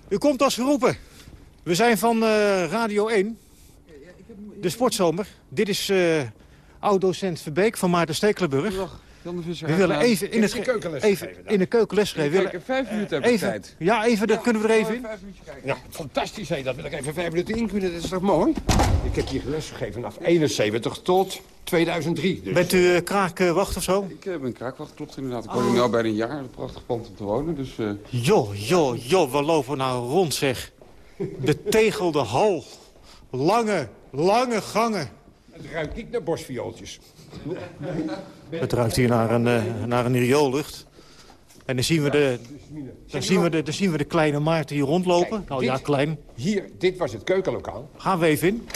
U komt als geroepen. We zijn van eh, Radio 1. De Sportzomer. Dit is eh, oud-docent Verbeek van Maarten Stekelenburg. Jan de Visser. We willen even in, de keukenles even gegeven, in de willen- vijf minuten even, tijd. Ja, even, daar kunnen we er even in. Vijf minuutjes kijken. Nou, fantastisch. Hè? Dat wil ik even vijf minuten in kunnen. Dat is toch mooi? Ik heb hier les gegeven vanaf 71 tot 2003. Dus. Bent u eh, kraakwacht of zo? Ik eh, ben kraakwacht, klopt inderdaad. Ik woon hier nu bijna een jaar. Een prachtig pand om te wonen. Dus, eh, Jo, jo, jo, we lopen nou rond, zeg. De tegelde hal. Lange, lange gangen. Het ruikt niet naar bosviooltjes. [laughs] Het ruikt hier naar een, eh, naar een rioollucht. En dan zien we de, dan zien we de, dan zien we de kleine Maarten hier rondlopen. Nou dit- ja, klein. Hier, dit was het keukenlokaal. Gaan we even in.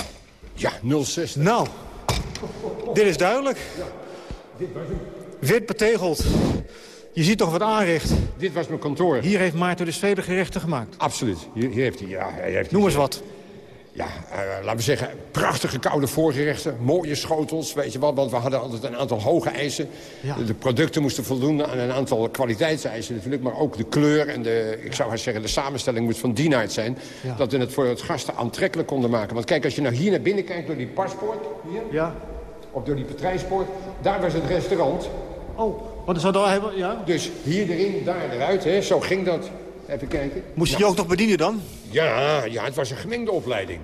Ja, 06. Nou, dit is duidelijk. Dit was hem. Wit betegeld. Je ziet toch wat aanricht. Dit was mijn kantoor. Hier heeft Maarten dus vele gerechten gemaakt. Absoluut. Hier, hier heeft hij, ja, hij heeft Noem eens wat. Ja, eh, laten we zeggen, prachtige koude voorgerechten. Mooie schotels, weet je wel. Want we hadden altijd een aantal hoge eisen. De producten moesten voldoen aan een aantal kwaliteitseisen natuurlijk. Maar ook de kleur en de, ik zou zeggen, de samenstelling moet van die zijn. Ja. Dat we het voor het gasten aantrekkelijk konden maken. Want kijk, als je nou hier naar binnen kijkt door die paspoort, hier, Ja. of door die patrijspoort, daar was het restaurant. Oh, wat is dat daar hebben? Ja. Dus hier erin, daar eruit, hè. zo ging dat. Even kijken. Moest je Nou, je ook nog bedienen dan? ja, ja, het was een gemengde opleiding.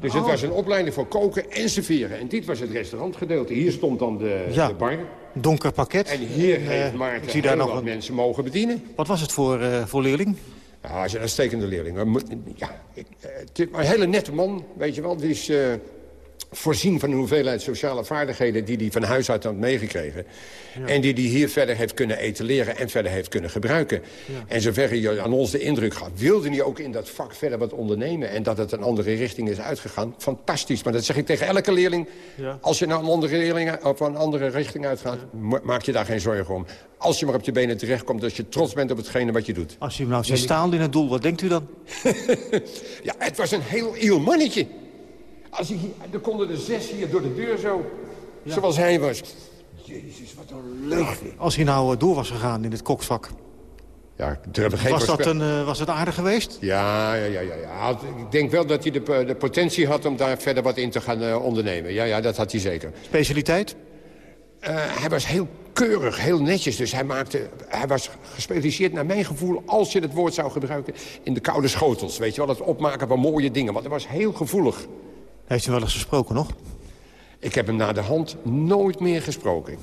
Dus het Oh. was een opleiding voor koken en serveren. En dit was het restaurantgedeelte. Hier stond dan de, Ja. de bar. Donker pakket. En hier En, eh, heeft ik Maarten zie daar nog wat een- mensen mogen bedienen. Wat was het voor, eh, voor leerling? Ja, hij is een uitstekende leerling. Ja, ik, eh, het is maar een hele nette man, weet je wel. Die is eh, voorzien van een hoeveelheid sociale vaardigheden... die hij van huis uit had meegekregen. En die hij hier verder heeft kunnen etaleren en verder heeft kunnen gebruiken. En zover hij aan ons de indruk gaf... wilde hij ook in dat vak verder wat ondernemen. En dat het een andere richting is uitgegaan. Fantastisch. Maar dat zeg ik tegen elke leerling. Ja. Als je naar een andere, leerling, of een andere richting uitgaat... ma- maak je daar geen zorgen om. Als je maar op je benen terechtkomt... als je trots bent op hetgene wat je doet. Als je hem nou ziet staan in het doel, wat denkt u dan? [laughs] Ja, het was een heel iel mannetje. Als hier, er konden er zes hier door de deur zo. Zoals hij was. Jezus, wat een lucht. Als hij nou eh, door was gegaan in het koksvak. Ja, geen Was dat, een, eh, was het aardig geweest? Ja, ja, ja, ja, ja. Ik denk wel dat hij de, de potentie had om daar verder wat in te gaan eh, ondernemen. Ja, ja, dat had hij zeker. Specialiteit? Eh, hij was heel keurig, heel netjes. Dus hij, maakte, hij was gespecialiseerd naar mijn gevoel... als je het woord zou gebruiken, in de koude schotels. Weet je wel, het opmaken van mooie dingen. Want hij was heel gevoelig. Heeft u wel eens gesproken nog? Ik heb hem na de hand nooit meer gesproken.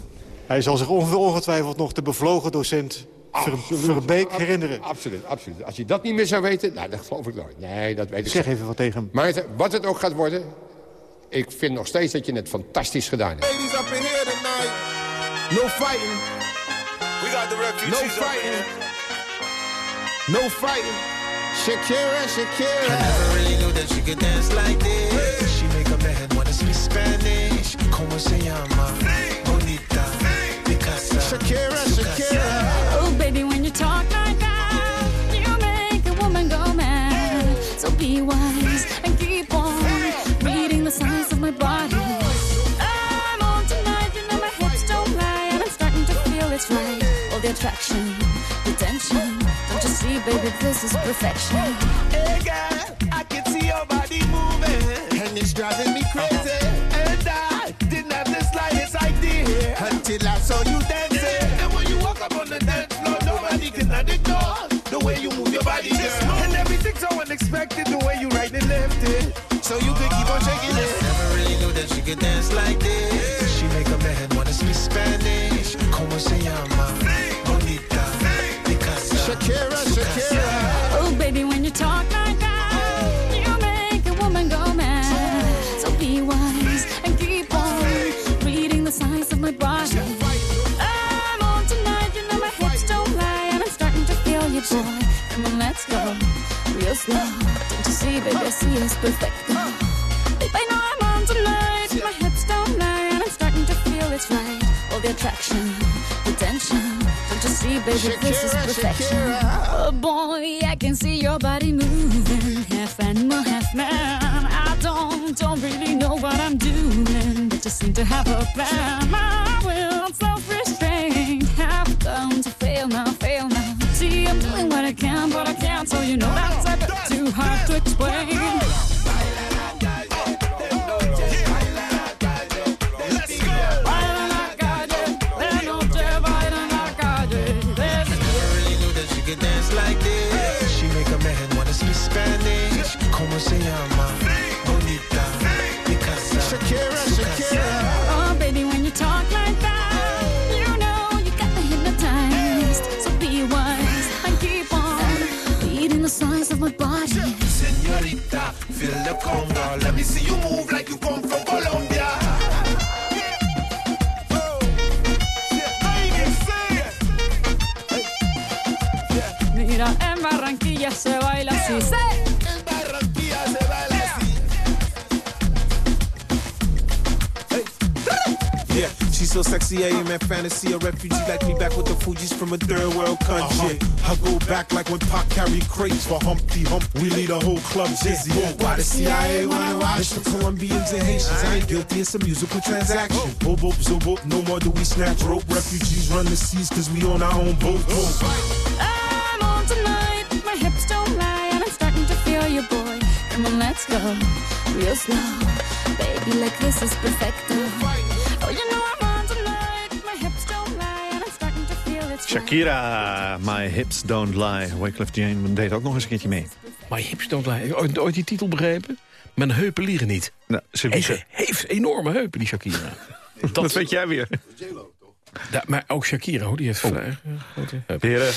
Hij zal zich onge- ongetwijfeld nog de bevlogen docent Absoluut. Verbeek Ab- herinneren. Absoluut, absoluut. Als je dat niet meer zou weten, nou, dat geloof ik nooit. Nee, dat weet ik Zeg niet. even wat tegen hem. Maar het- wat het ook gaat worden... ik vind nog steeds dat je het fantastisch gedaan hebt. Ladies up in here tonight. No fighting. We got the refugees. No fighting. No fighting. Shakira, Shakira. I never really knew that she could dance like this. Spanish. Como se llama? Bonita. Picasa. Shakira, Shakira. Oh, baby, when you talk like that, you make a woman go mad. So be wise and keep on reading the signs of my body. I'm on tonight, you know my hips don't lie, and I'm starting to feel it's right. All the attraction, the tension. Don't you see, baby, this is perfection. Hey girl, I can see your body moving, and it's driving me until I saw you dancing. And when you walk up on the dance floor, nobody can ignore the way you move your body, girl. And everything's so unexpected, the way you right and left it. So you could keep on shaking it. Never really knew that she could dance like this. She make a man wanna speak Spanish. Como se llama? Baby, I see it's perfect. Babe, I know I'm on tonight, my hips don't lie, and I'm starting to feel it's right. All the attraction, the tension. Don't you see, baby, this is perfection. Shakira. Oh boy, I can see your body moving, half animal, half man. I don't, don't really know what I'm doing, but just seem to have a plan. You Yeah, she's so sexy, I am in fantasy. A refugee like me back with the Fugees from a third world country. Uh-huh. I go back like when Pac carried crates for Humpty Hump. We lead a whole club dizzy. Why the CIA wanna watch? It's for Colombians and Haitians. I ain't guilty, it's a musical transaction. Oh. Boop, boop, zo, boop, no more do we snatch rope. Refugees run the seas cause we on our own boat. Oh. I'm on tonight, my hips don't lie, and I'm starting to feel you, boy. Come on, let's go, real slow. Baby, like this is perfecto. Shakira, My Hips Don't Lie. Wyclef Jean deed ook nog eens een keertje mee. My hips don't lie. Ooit, ooit die titel begrepen? Mijn heupen liegen niet. Nou, ze En liegen. ze heeft enorme heupen, die Shakira. [laughs] Dat weet jij weer. Ja, maar ook Shakira, hoor, die heeft vrij eh, grote heupen. Heren,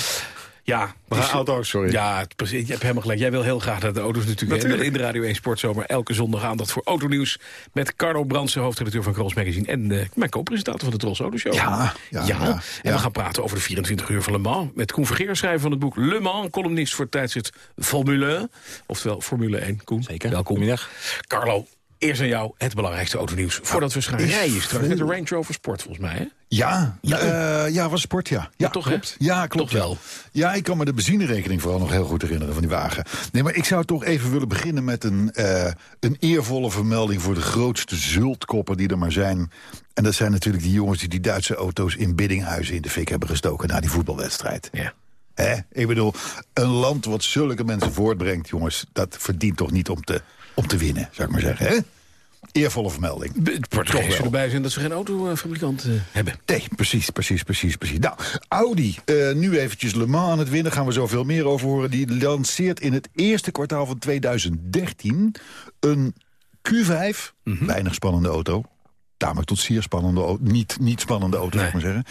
Ja, is- auto's, sorry. Ja, precies. Je hebt helemaal gelijk. Jij wil heel graag naar de auto's natuurlijk. Natuurlijk. In de Radio 1 Sportzomer elke zondag aandacht voor autonieuws. Met Carlo Brandsen, hoofdredacteur van Cross Magazine. En eh, mijn co-presentator van de Tros Autoshow. Ja, ja, ja, En ja. we gaan praten over de 24 uur van Le Mans. Met Koen Vergeer, schrijver van het boek Le Mans. Columnist voor het tijdschrift Formule 1. Oftewel Formule 1. Koen, Zeker. welkom. Goedemiddag. Carlo, eerst aan jou het belangrijkste autonieuws. Voordat we gaan is rijden straks met de. Range Rover Sport volgens mij. Hè? Ja, ja, eh, ja, was sport, ja. Ja, toch, hè? klopt. Ja, klopt Toch wel. Ja, ik kan me de benzinerekening vooral nog heel goed herinneren van die wagen. Nee, maar ik zou toch even willen beginnen met een, eh, een eervolle vermelding... voor de grootste zultkoppen die er maar zijn. En dat zijn natuurlijk die jongens die die Duitse auto's in Biddinghuizen in de fik hebben gestoken... na die voetbalwedstrijd. Ja. Hè? Ik bedoel, een land wat zulke mensen voortbrengt, jongens... dat verdient toch niet om te, om te winnen, zou ik maar zeggen, hè? Eervolle vermelding. Het Toch Portugees wel. erbij zijn dat ze geen autofabrikant eh, hebben. Nee, precies, precies, precies, precies. Nou, Audi, eh, nu eventjes Le Mans aan het winnen. Gaan we zoveel meer over horen. Die lanceert in het eerste kwartaal van 2013 een Q5. Mhm. Weinig spannende auto. Tamelijk tot zeer spannende auto. Niet, niet spannende auto, zou ik maar zeggen.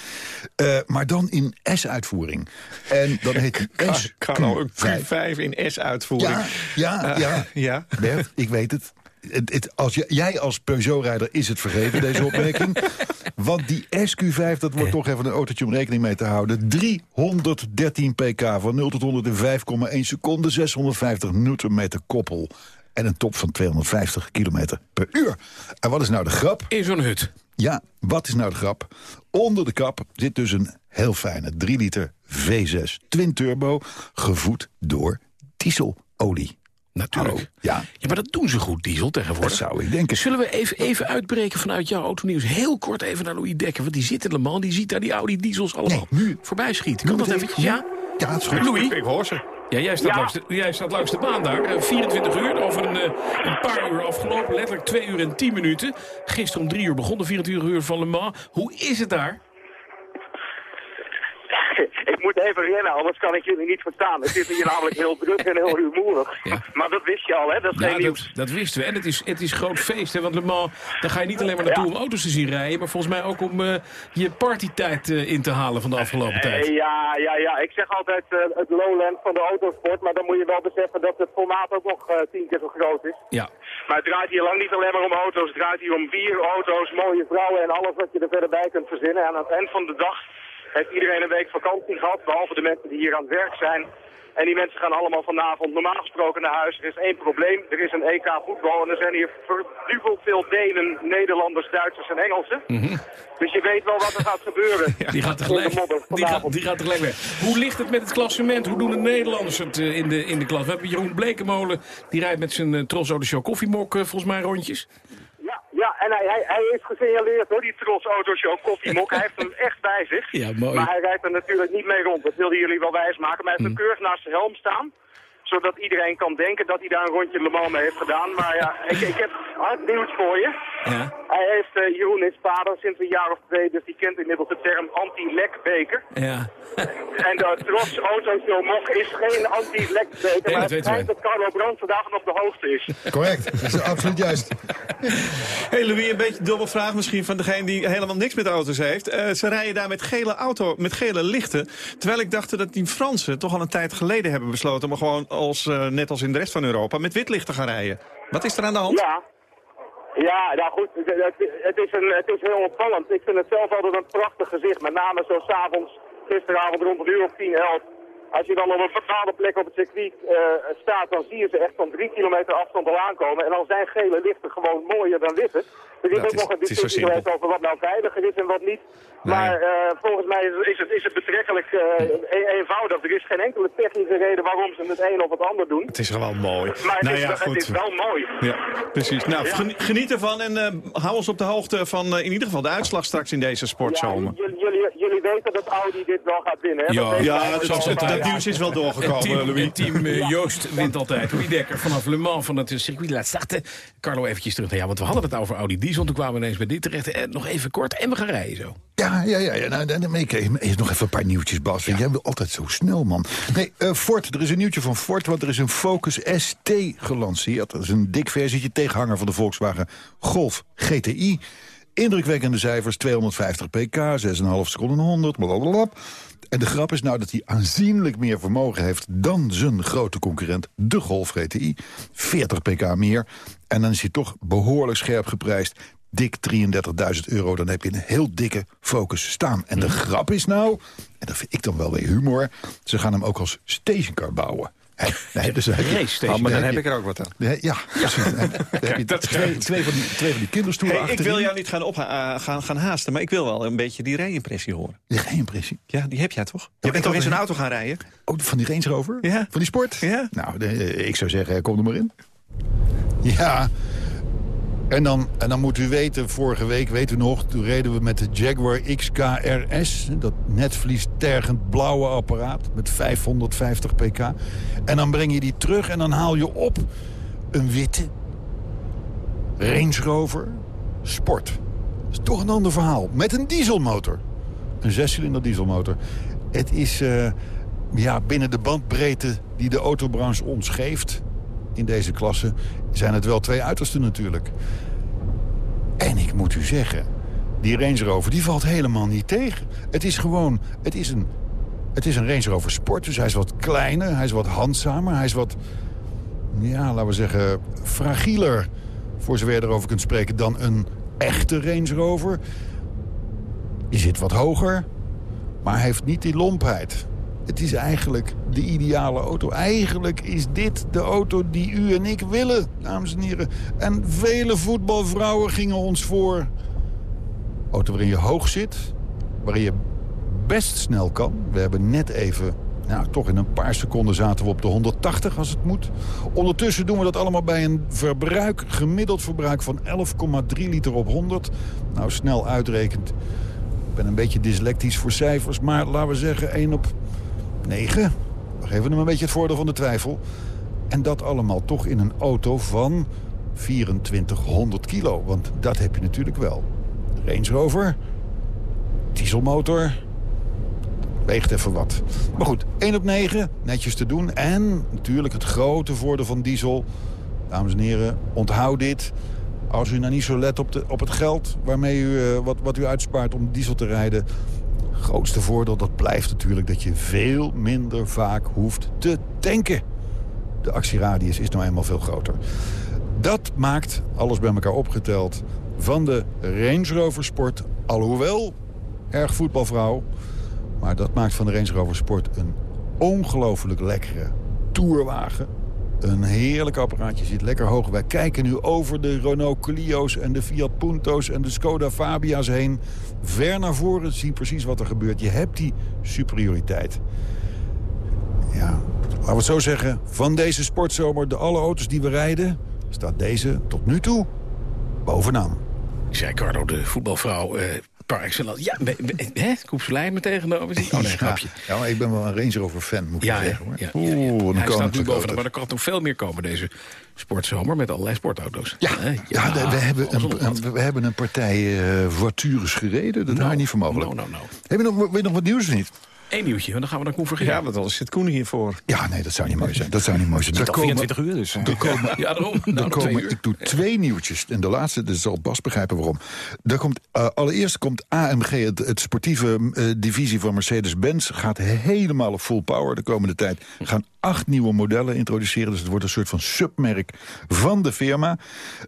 Eh, maar dan in S-uitvoering. En dan heet die S Carlo, een Q5 in S-uitvoering. Ja, ja, ja. ja. Bert, ik weet het. Het, het- als je, jij als Peugeot-rijder is het vergeven, deze [laughs] opmerking. Want die SQ5, dat wordt toch even een autootje om rekening mee te houden. 313 pk, van 0 tot 100 in 5,1 seconden. 650 newtonmeter koppel. En een top van 250 kilometer per uur. En wat is nou de grap? In zo'n hut. Ja, wat is nou de grap? Onder de kap zit dus een heel fijne 3 liter V6 twin turbo... gevoed door dieselolie. Natuurlijk. Hallo? Ja. Ja, maar dat doen ze goed, diesel tegenwoordig. Dat zou ik denken. Zullen we even, even uitbreken vanuit jouw autonieuws? Heel kort even naar Louis Dekker, want die zit in Le Mans. Die ziet daar die Audi diesels allemaal voorbij schieten. Kan dat eventjes? Ja? Ja, het is goed. Louis? Ik hoor ze. Ja, jij staat, Langs, de, jij staat langs de baan daar. Eh, 24 uur, over een, eh, een paar uur afgelopen. Letterlijk 2 uur en 10 minuten. Gisteren om 3 uur begon de 24 uur van Le Mans. Hoe is het daar? Even rennen, anders kan ik jullie niet verstaan. Het is hier namelijk heel druk en heel rumoerig. Maar dat wist je al, hè? Dat is Ja, geen nieuws. dat, dat wisten we. En het is, het is groot feest, hè? want Le Mans, daar ga je niet alleen maar naartoe om auto's te zien rijden... maar volgens mij ook om eh, je partytijd eh, in te halen van de afgelopen tijd. Eh, ja, ja, ja. Ik zeg altijd het lowland van de autosport. Maar dan moet je wel beseffen dat het formaat ook nog tien keer zo groot is. Ja. Maar het draait hier lang niet alleen maar om auto's. Het draait hier om bier, auto's, mooie vrouwen en alles wat je er verder bij kunt verzinnen. En aan het eind van de dag heeft iedereen een week vakantie gehad. Behalve de mensen die hier aan het werk zijn. En die mensen gaan allemaal vanavond normaal gesproken naar huis. Er is één probleem. Er is een EK voetbal. En er zijn hier verduveld veel Denen, Nederlanders, Duitsers en Engelsen. Dus je weet wel wat er gaat gebeuren. [laughs] Mhm. Die gaat tegelijk, de die gaat, die gaat tegelijk weg. Hoe ligt het met het klassement? Hoe doen de Nederlanders het eh, in, de, in de klas? We hebben Jeroen Blekemolen, die rijdt met zijn uh, Tros Auto Show koffiemok eh, volgens mij rondjes. Hij, is gesignaleerd hoor, die Tros Autoshow koffiemok. hij heeft hem echt bij zich. Ja, mooi. Maar hij rijdt er natuurlijk niet mee rond. Dat wilden jullie wel wijsmaken. Maar hij heeft hem keurig naast zijn helm staan. Zodat iedereen kan denken dat hij daar een rondje Le Mans mee heeft gedaan. Maar ja, ik, ik heb hard nieuws voor je. Ja. Hij heeft, eh, Jeroen is vader sinds een jaar of twee, dus die kent inmiddels de term anti-lekbeker. Ja. En de Tros Autoshow Mog is geen anti-lekbeker, Nee, maar dat het schijnt dat Carlo Brandt vandaag nog de hoogste is. Correct, dat is absoluut juist. [laughs] Hey Louis, een beetje dubbel vraag misschien van degene die helemaal niks met auto's heeft. Eh, ze rijden daar met gele, auto, met gele lichten. Terwijl ik dacht dat die Fransen toch al een tijd geleden hebben besloten... om gewoon, als, eh, net als in de rest van Europa, met wit licht te gaan rijden. Wat is er aan de hand? Ja. Ja, nou goed, het, is een, het is heel opvallend. Ik vind het zelf altijd een prachtig gezicht. Met name zo s'avonds, gisteravond rond een uur of 10, 11. Als je dan op een bepaalde plek op het circuit eh, staat, dan zie je ze echt van drie kilometer afstand al aankomen. En dan zijn gele lichten gewoon mooier dan witte. Er is Dat ook nog een discussie geweest over wat nou veiliger is en wat niet. Maar eh, volgens mij is, het, is het betrekkelijk eh, e- eenvoudig. Er is geen enkele technische reden waarom ze het een of het ander doen. Het is gewoon mooi. Maar het, nou is, ja, het is wel mooi. Ja, precies. Nou, Ja. geni- geniet ervan en hou ons op de hoogte van in ieder geval de uitslag straks in deze sportzomer. Jullie, jullie, jullie weten dat Audi dit wel gaat winnen, hè? Dat ja, dat, dus is- een het, nieuws is wel doorgekomen, team, Louis. het team eh, Joost wint altijd. Louis Dekker vanaf Le Mans van het circuit laat starten. Carlo eventjes terug. Ja, want we hadden het over Audi Diesel. Toen kwamen we ineens bij dit terecht. En nog even kort. En we gaan rijden zo. Ja, ja, ja. ja nou, dan, dan, ik, eerst nog even een paar nieuwtjes, Bas. want Jij wil altijd zo snel, man. Nee, eh, Ford. Er is een nieuwtje van Ford, want er is een Focus ST gelanceerd. Dat is een dik versietje tegenhanger van de Volkswagen Golf GTI. Indrukwekkende cijfers, 250 pk, 6,5 seconden 100, blablabla. En de grap is nou dat hij aanzienlijk meer vermogen heeft... dan zijn grote concurrent, de Golf GTI. 40 pk meer. En dan is hij toch behoorlijk scherp geprijsd. Dik 33.000 euro, dan heb je een heel dikke Focus staan. En de grap is nou, en dat vind ik dan wel weer humor... ze gaan hem ook als stationcar bouwen. Nee, dus dan heb je-. Oh, maar dan heb heb je- ik er ook wat aan. Nee, Ja, precies. En dan heb je [laughs] dat twee, twee, van die, twee van die kinderstoelen Hey, ik wil jou niet gaan, op, eh, gaan, gaan haasten, maar ik wil wel een beetje die rijimpressie horen. Je rijimpressie? Ja, die heb jij toch? Je bent toch in zo'n auto gaan rijden? Oh, van die Range Rover? Ja. Van die sport? Ja. Nou, de- ik zou zeggen, kom er maar in. Ja. En dan, en dan moet u weten, vorige week, weet u nog... toen reden we met de Jaguar XKRS... dat netvliestergend blauwe apparaat met 550 pk. En dan breng je die terug en dan haal je op een witte Range Rover Sport. Dat is toch een ander verhaal. Met een dieselmotor. Een zescilinder dieselmotor. Het is eh, ja, binnen de bandbreedte die de autobranche ons geeft... in deze klasse, zijn het wel twee uitersten natuurlijk. En ik moet u zeggen, die Range Rover die valt helemaal niet tegen. Het is gewoon, het is een, het is een Range Rover Sport. Dus hij is wat kleiner, hij is wat handzamer, hij is wat... ja, laten we zeggen, fragieler... voor zover je erover kunt spreken, dan een echte Range Rover. Die zit wat hoger, maar hij heeft niet die lompheid. Het is eigenlijk de ideale auto. Eigenlijk is dit de auto die u en ik willen, dames en heren. En vele voetbalvrouwen gingen ons voor. Auto waarin je hoog zit, waarin je best snel kan. We hebben net even, nou toch in een paar seconden zaten we op de 180 als het moet. Ondertussen doen we dat allemaal bij een verbruik, gemiddeld verbruik van 11,3 liter op 100. Nou, snel uitrekend. Ik ben een beetje dyslectisch voor cijfers, maar laten we zeggen 1 op 9. We geven hem een beetje het voordeel van de twijfel. En dat allemaal toch in een auto van 2400 kilo. Want dat heb je natuurlijk wel. Range Rover, dieselmotor, weegt even wat. Maar goed, 1 op 9, netjes te doen. En natuurlijk het grote voordeel van diesel. Dames en heren, onthoud dit. Als u nou niet zo let op, de, op het geld waarmee u, eh, wat, wat u uitspaart om diesel te rijden... grootste voordeel, dat blijft natuurlijk dat je veel minder vaak hoeft te tanken. De actieradius is nou eenmaal veel groter. Dat maakt, alles bij elkaar opgeteld, van de Range Rover Sport... alhoewel erg voetbalvrouw... maar dat maakt van de Range Rover Sport een ongelooflijk lekkere tourwagen. Een heerlijk apparaatje, zit lekker hoog. Wij kijken nu over de Renault Clio's en de Fiat Punto's en de Skoda Fabia's heen. Ver naar voren, zien precies wat er gebeurt. Je hebt die superioriteit. Ja, laten we het zo zeggen. Van deze sportzomer, de alle auto's die we rijden... staat deze tot nu toe bovenaan. Ik zei Carlo, de voetbalvrouw, eh, par excellence. Ja, hè? Koepselijn me tegenover. Oh nee, grapje. Ja, maar ik ben wel een Range Rover fan, moet ik Ja, zeggen. Hoor. ja, Oeh, Hij staat nu boven, maar er kan nog veel meer komen deze sportzomer met allerlei sportauto's. Ja, ja, we, hebben een, een- we hebben een partij eh voitures gereden. Dat hou je niet voor mogelijk. no, no, no. Heb je nog, je nog wat nieuws of niet? Eén nieuwtje, want dan gaan we naar Koen Vergeer. Ja, want anders zit Koen hiervoor. Ja, nee, dat zou niet mooi zijn. Dat zou niet mooi zijn. Al komen- 24 uur dus. Er komen, [laughs] Ja, daarom. Nou, twee komen, ik doe twee nieuwtjes. En de laatste, dat zal Bas begrijpen waarom. Er komt, eh, allereerst komt AMG, het, het sportieve eh, divisie van Mercedes-Benz... gaat helemaal op full power de komende tijd. Gaan acht nieuwe modellen introduceren. Dus het wordt een soort van submerk van de firma.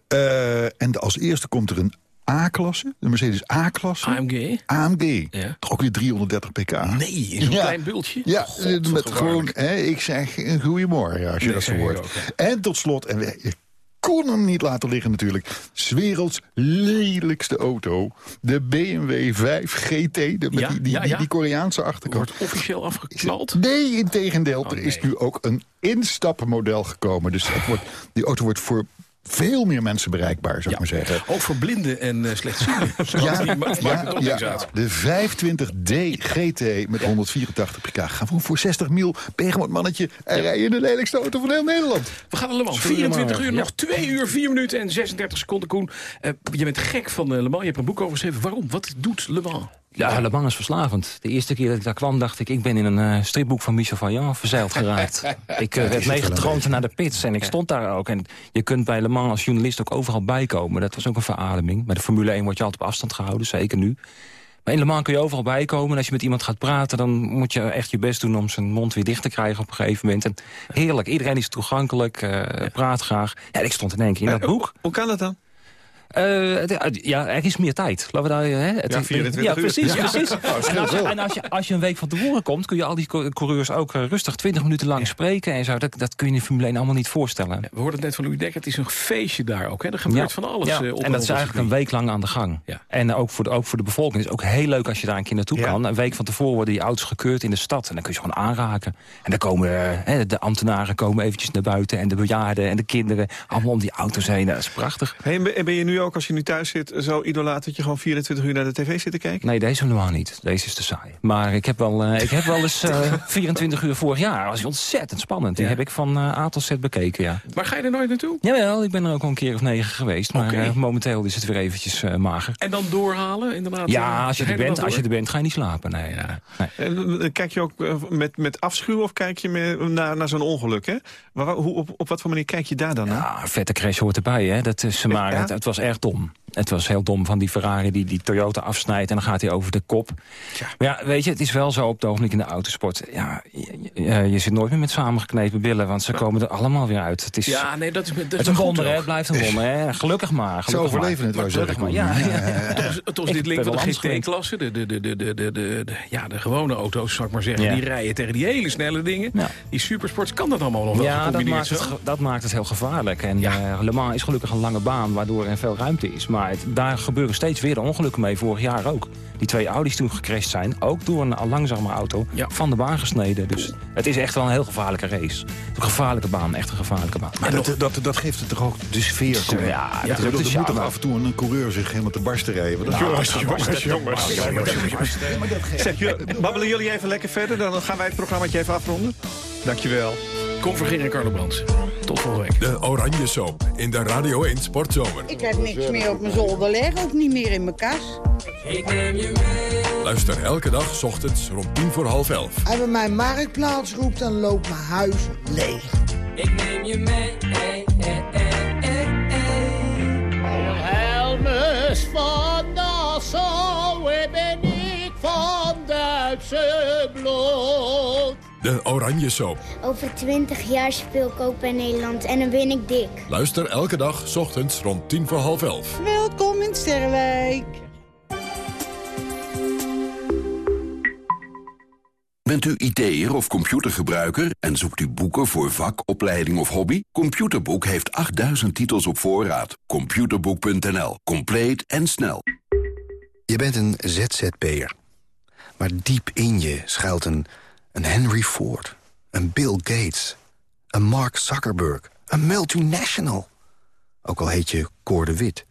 Eh, en als eerste komt er een A-klasse, de Mercedes A-klasse. AMG? AMG. Toch ook weer 330 pk. Nee, in zo'n klein bultje? Ja, God, eh, met gewoon, hè, ik zeg een goeiemorgen als je Nee, dat zo hoort. en tot slot, en we, je kon hem niet laten liggen natuurlijk, werelds lelijkste auto, de BMW 5 GT, de, met Ja, die, die, ja, die, ja. die Koreaanse achterkant. Wordt officieel afgeknald? Nee, in tegendeel. Oh, er is nu ook een instapmodel gekomen. Dus het wordt, die auto wordt voor veel meer mensen bereikbaar, zou ik maar zeggen. Ook voor blinden en uh, slechtzienden. [laughs] Ja, die ma- ja, ja. uit. De 25D GT met 184 pk. Gewoon voor 60 mil. Bergmoot mannetje. En rij je de lelijkste auto van heel Nederland. We gaan naar Le Mans. Zullen we 24 maar- uur, nog 2 uur, 4 minuten en 36 seconden, Koen. Eh, je bent gek van eh, Le Mans. Je hebt een boek over geschreven. Waarom? Wat doet Le Mans? Ja, Le Mans is verslavend. De eerste keer dat ik daar kwam, dacht ik... ik ben in een eh, stripboek van Michel Vaillant verzeild geraakt. [laughs] ik eh, werd meegetroond naar de pits en ik stond daar ook. En je kunt bij Le Mans als journalist ook overal bijkomen. Dat was ook een verademing. Bij de Formule 1 word je altijd op afstand gehouden, zeker nu. Maar in Le Mans kun je overal bijkomen. En als je met iemand gaat praten, dan moet je echt je best doen... om zijn mond weer dicht te krijgen op een gegeven moment. En heerlijk, iedereen is toegankelijk, eh, praat graag. Ja, ik stond in één keer in dat boek. Hoe kan dat dan? Eh, het- ja, er is meer tijd. Laten we daar, hè, het, Ja, 24 ja, uur. precies. Ja. precies. [laughs] Oh, scheelt en als, je, en als, je, als je een week van tevoren komt, kun je al die co- coureurs ook eh, rustig 20 minuten lang spreken en zo. Dat, dat kun je in de Formule 1 allemaal niet voorstellen. We hoorden het net van Louis Dekker. Het is een feestje daar ook. Hè? Er gebeurt van alles. Ja. eh, op en dat is eigenlijk een week lang aan de gang. En ook voor, de, ook voor de bevolking. Het is ook heel leuk als je daar een keer naartoe kan. Een week van tevoren worden die auto's gekeurd in de stad. En dan kun je ze gewoon aanraken. En dan komen eh, hè, de ambtenaren komen eventjes naar buiten. En de bejaarden en de kinderen. Allemaal om die auto's heen. Dat is prachtig. Hey, en ben- en ben je nu ook, als je nu thuis zit, zo idolaat dat je gewoon 24 uur naar de tv zit te kijken? Nee, deze helemaal niet. Deze is te saai. Maar ik heb wel, eh, ik heb wel eens [laughs] eh, 24 uur vorig jaar. Dat was ontzettend spannend. Die Ja. heb ik van eh A tot Z bekeken, ja. Maar ga je er nooit naartoe? Jawel, ik ben er ook al een keer of negen geweest. Maar eh, momenteel is het weer eventjes eh, mager. En dan doorhalen, inderdaad? Ja, eh, als je, er bent, als je er bent, ga je niet slapen. Nee, nee. Eh, Kijk je ook eh, met, met afschuw of kijk je met, naar, naar zo'n ongeluk? Hè? Maar hoe, op, op wat voor manier kijk je daar dan naar? Ja, vette crash hoort erbij, hè. Dat is, maar Ja? het, het was erg dom. Het was heel dom van die Ferrari die die Toyota afsnijdt... en dan gaat hij over de kop. Maar ja, weet je, het is wel zo op het ogenblik in de autosport. Ja, je, je- je zit nooit meer met samengeknepen billen... want ze komen er allemaal weer uit. Het is, Ja, nee, dat is, dat is, het een wonder, hè. Het blijft een wonder, hè. Gelukkig maar. Ze Gelukkig overleven maar. het wel, zeg maar, ja. ja, ja. Toch toch Ik dit link van de GT-klasse. De, de, de, de, de, de, de, ja, de gewone auto's, zou ik maar zeggen. Ja. Die rijden tegen die hele snelle dingen. Die supersports kan dat allemaal nog wel Ja, dat maakt, het, dat maakt het heel gevaarlijk. En eh, Le Mans is gelukkig een lange baan, waardoor er veel ruimte is. Maar het- daar gebeuren steeds weer de ongelukken mee, vorig jaar ook. Die twee Audi's toen gecrashed zijn, ook door een langzame auto, van de baan gesneden. Dus het is echt wel een heel gevaarlijke race. Een gevaarlijke baan, echt een gevaarlijke baan. Maar dat, dat, dat geeft het toch ook de sfeer? Ja, ja, Ik dat is bedoel, ook de er moet toch af en toe een coureur zich helemaal te barsten rijden. Want dat- Jongens, jongens, jongens, babbelen jullie even lekker verder, dan gaan wij het programmaatje even afronden. Dankjewel. Kom Vergeer en Carlo Brands. Tot volgende week. De Oranje Soap in de Radio 1 Sportzomer. Ik heb niks meer op mijn zolder liggen, ook niet meer in mijn kas. Ik neem je mee. Luister elke dag 's ochtends rond tien voor half elf. Als je mijn marktplaats roept, dan loopt mijn huis leeg. Ik neem je mee. Hey, hey, hey, hey, hey. Helmus van Nassau ben ik van Duitse bloed. De Oranje Soap. Over 20 jaar speel ik ook bij Nederland en dan ben ik dik. Luister elke dag 's ochtends rond tien voor half elf. Welkom in Sterrenwijk. Bent u IT'er of computergebruiker en zoekt u boeken voor vak, opleiding of hobby? Computerboek heeft 8000 titels op voorraad. Computerboek.nl. Compleet en snel. Je bent een ZZP'er. Maar diep in je schuilt een, een Henry Ford, een Bill Gates, een Mark Zuckerberg, een multinational. Ook al heet je Cor de Wit.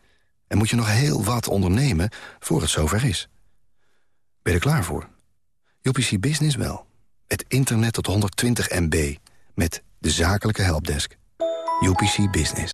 En moet je nog heel wat ondernemen voor het zover is. Ben je er klaar voor? UPC Business wel. Met internet tot 120 MB. Met de zakelijke helpdesk. UPC Business.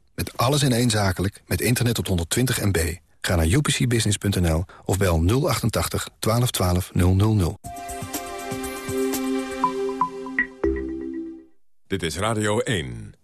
Met alles in één zakelijk, met internet tot 120 MB. Ga naar upcbusiness.nl of bel 088 1212 000. Dit is Radio 1.